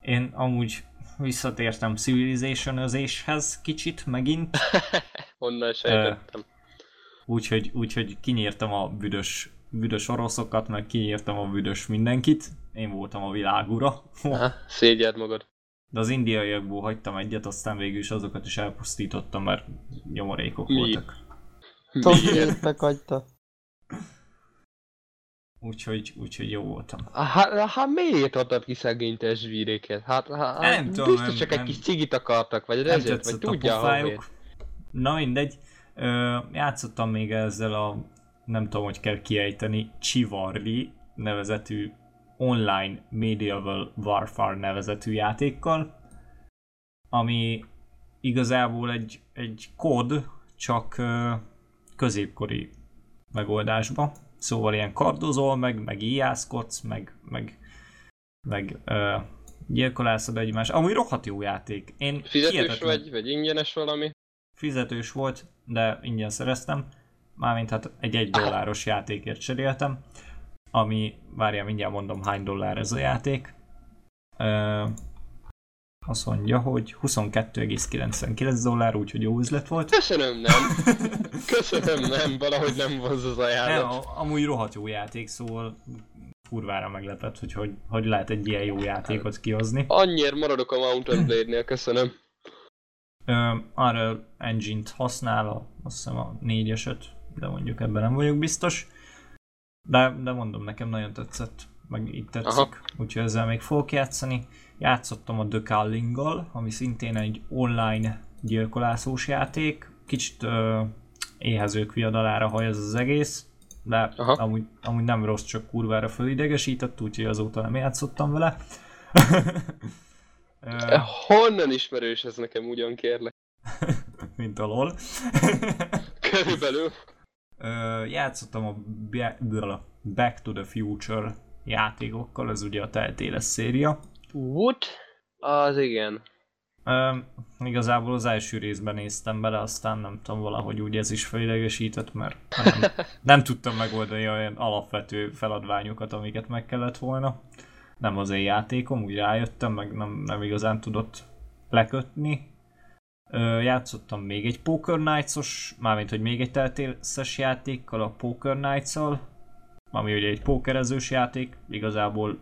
Én amúgy visszatértem civilization kicsit megint. Onnan sejtettem. Úgyhogy, úgyhogy kinyírtam a büdös, büdös oroszokat, meg kinyírtam a büdös mindenkit. Én voltam a világura. Aha, szégyed magad. De az indiaiakból hagytam egyet, aztán végül is azokat is elpusztítottam, mert nyomorékok Mi? voltak. Miért meghagyta? Úgyhogy, úgyhogy jó voltam. Hát, hát miért adtad ki szegény testvéreket? Hát, hát Nem hát tudom, biztos nem- csak egy nem- kis cigit akartak, vagy rezsét, vagy tudja, hovét. Na mindegy. Ö, játszottam még ezzel a, nem tudom, hogy kell kiejteni, Chivarli nevezetű online Medieval Warfare nevezetű játékkal, ami igazából egy, egy kód, csak ö, középkori megoldásba. Szóval ilyen kardozol, meg, meg íjászkodsz, meg, meg, meg ö, gyilkolászod egymást. Amúgy rohadt jó játék. Én Fizetős hihetetlen- vagy, vagy ingyenes valami? fizetős volt, de ingyen szereztem. Mármint hát egy egy dolláros játékért cseréltem. Ami, várjál, mindjárt mondom hány dollár ez a játék. Ö, azt mondja, hogy 22,99 dollár, úgyhogy jó üzlet volt. Köszönöm, nem. Köszönöm, nem. Valahogy nem vonz az Nem, ajánlat. a- amúgy rohadt jó játék, szóval kurvára meglepett, hogy, hogy hogy lehet egy ilyen jó játékot kihozni. Annyiért maradok a Mountain Blade-nél, köszönöm. Ö, Engine-t használ, a, azt hiszem a négyeset, de mondjuk ebben nem vagyok biztos. De, de mondom, nekem nagyon tetszett, meg így tetszik, Aha. úgyhogy ezzel még fogok játszani. Játszottam a The Culling-gal, ami szintén egy online gyilkolászós játék. Kicsit ö, éhezők viadalára haj ez az egész, de Aha. amúgy, amúgy nem rossz, csak kurvára fölidegesített, úgyhogy azóta nem játszottam vele. Ö, Honnan ismerős ez nekem ugyan kérlek? mint a LOL. Körülbelül. Ö, játszottam a Back to the Future játékokkal, ez ugye a teltéles széria. Wood? Az igen. Ö, igazából az első részben néztem bele, aztán nem tudom, valahogy úgy ez is felidegesített, mert nem, nem tudtam megoldani olyan alapvető feladványokat, amiket meg kellett volna. Nem az én játékom, úgy rájöttem, meg nem, nem igazán tudott lekötni. Ö, játszottam még egy Poker Nights-os, mármint hogy még egy teltészes játékkal, a Poker Nights-al, ami ugye egy pókerezős játék, igazából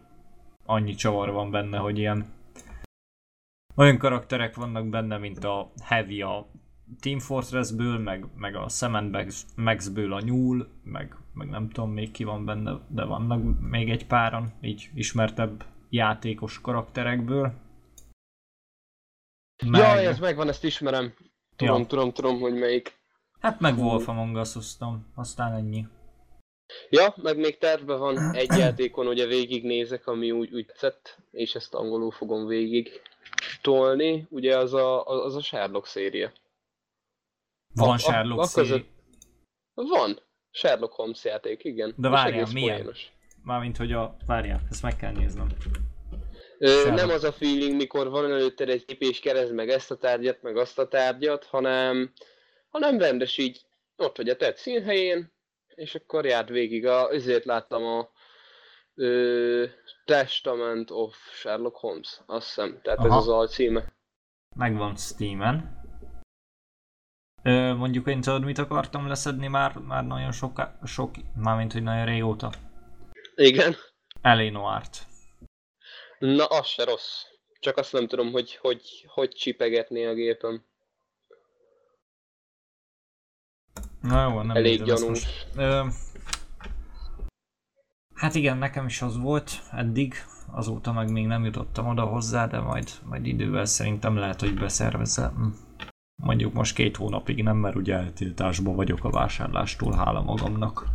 annyi csavar van benne, hogy ilyen olyan karakterek vannak benne, mint a Heavy a Team Fortress-ből, meg, meg a Sam Max-ből a nyúl, meg, meg nem tudom még ki van benne, de vannak még egy páran, így ismertebb játékos karakterekből. Jaj, ez megvan, ezt ismerem. Tudom, Ja. tudom, tudom, hogy melyik. Hát meg Wolf Among us aztán ennyi. Ja, meg még tervben van egy játékon, ugye végignézek, ami úgy, úgy tetszett, és ezt angolul fogom végig tolni. Ugye az a, az a Sherlock széria. Van A- a- Sherlock a széri- között- Van. Sherlock Holmes játék, igen. De várjál, milyen? poénos. Mármint, hogy a... Várjál, ezt meg kell néznem. Ö, nem az a feeling, mikor van előtted egy kép és keresd meg ezt a tárgyat, meg azt a tárgyat, hanem, hanem rendes így, ott vagy a tett színhelyén, és akkor járt végig a, ezért láttam a ö, Testament of Sherlock Holmes, azt hiszem, tehát ez Aha. az alcíme. Megvan Steam-en. Ö, mondjuk én tudod, mit akartam leszedni már, már nagyon sok, sok, mármint, hogy nagyon régóta. Igen. Eleanort. Na, az se rossz. Csak azt nem tudom, hogy hogy, hogy csipegetni a gépem. Na jó, nem Elég gyanús. Ö, hát igen, nekem is az volt eddig, azóta meg még nem jutottam oda hozzá, de majd, majd idővel szerintem lehet, hogy beszervezem. Mondjuk most két hónapig nem, mert ugye eltiltásban vagyok a vásárlástól, hála magamnak.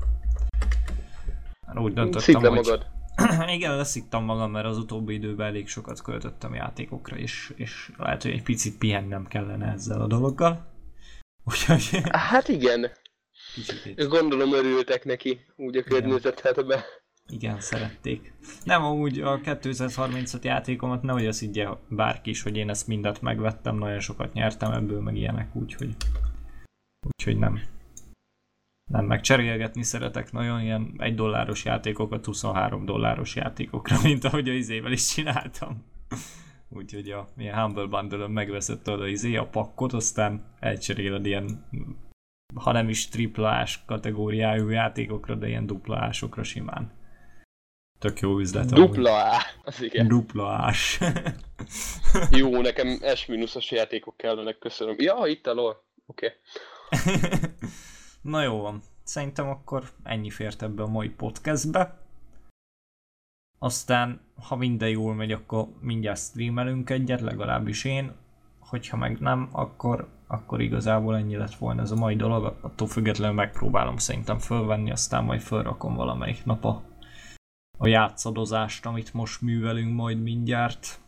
Már Úgy döntöttem, Szidd le hogy... magad. Igen, leszittam magam, mert az utóbbi időben elég sokat költöttem játékokra, és, és lehet, hogy egy picit pihennem kellene ezzel a dologgal. Úgyhogy Hát igen, kicsit gondolom örültek neki, úgy a környezetedbe. igen, szerették. Nem, amúgy a 235 játékomat nehogy azt higgye bárki is, hogy én ezt mindet megvettem, nagyon sokat nyertem ebből, meg ilyenek, úgyhogy úgyhogy nem. Nem, meg cserélgetni szeretek nagyon ilyen egy dolláros játékokat 23 dolláros játékokra, mint ahogy a izével is csináltam. Úgyhogy a ilyen Humble Bundle-ön megveszed a, izé, a pakkot, aztán elcseréled ilyen ha nem is triplás kategóriájú játékokra, de ilyen duplásokra simán. Tök jó üzlet. Dupla A, az igen. Dupla ás. jó, nekem S-as játékok kellenek, köszönöm. Ja, itt a lol. Oké. Okay. Na jó van. Szerintem akkor ennyi fért ebbe a mai podcastbe. Aztán, ha minden jól megy, akkor mindjárt streamelünk egyet, legalábbis én. Hogyha meg nem, akkor, akkor igazából ennyi lett volna ez a mai dolog. Attól függetlenül megpróbálom szerintem fölvenni, aztán majd fölrakom valamelyik nap a, a játszadozást, amit most művelünk majd mindjárt.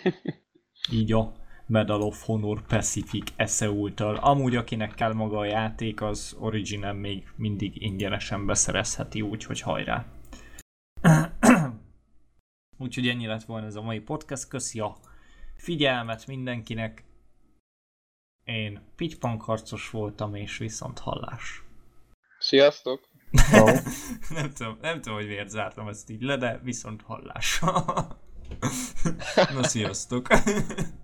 Így a Medal of Honor Pacific SEU-től. Amúgy akinek kell maga a játék, az Origin még mindig ingyenesen beszerezheti, úgyhogy hajrá! Úgyhogy ennyi lett volna ez a mai podcast. Köszi a figyelmet mindenkinek. Én Pitypank harcos voltam, és viszont hallás. Sziasztok! Oh. nem, tudom, nem tudom, hogy miért zártam ezt így le, de viszont hallás. Na sziasztok!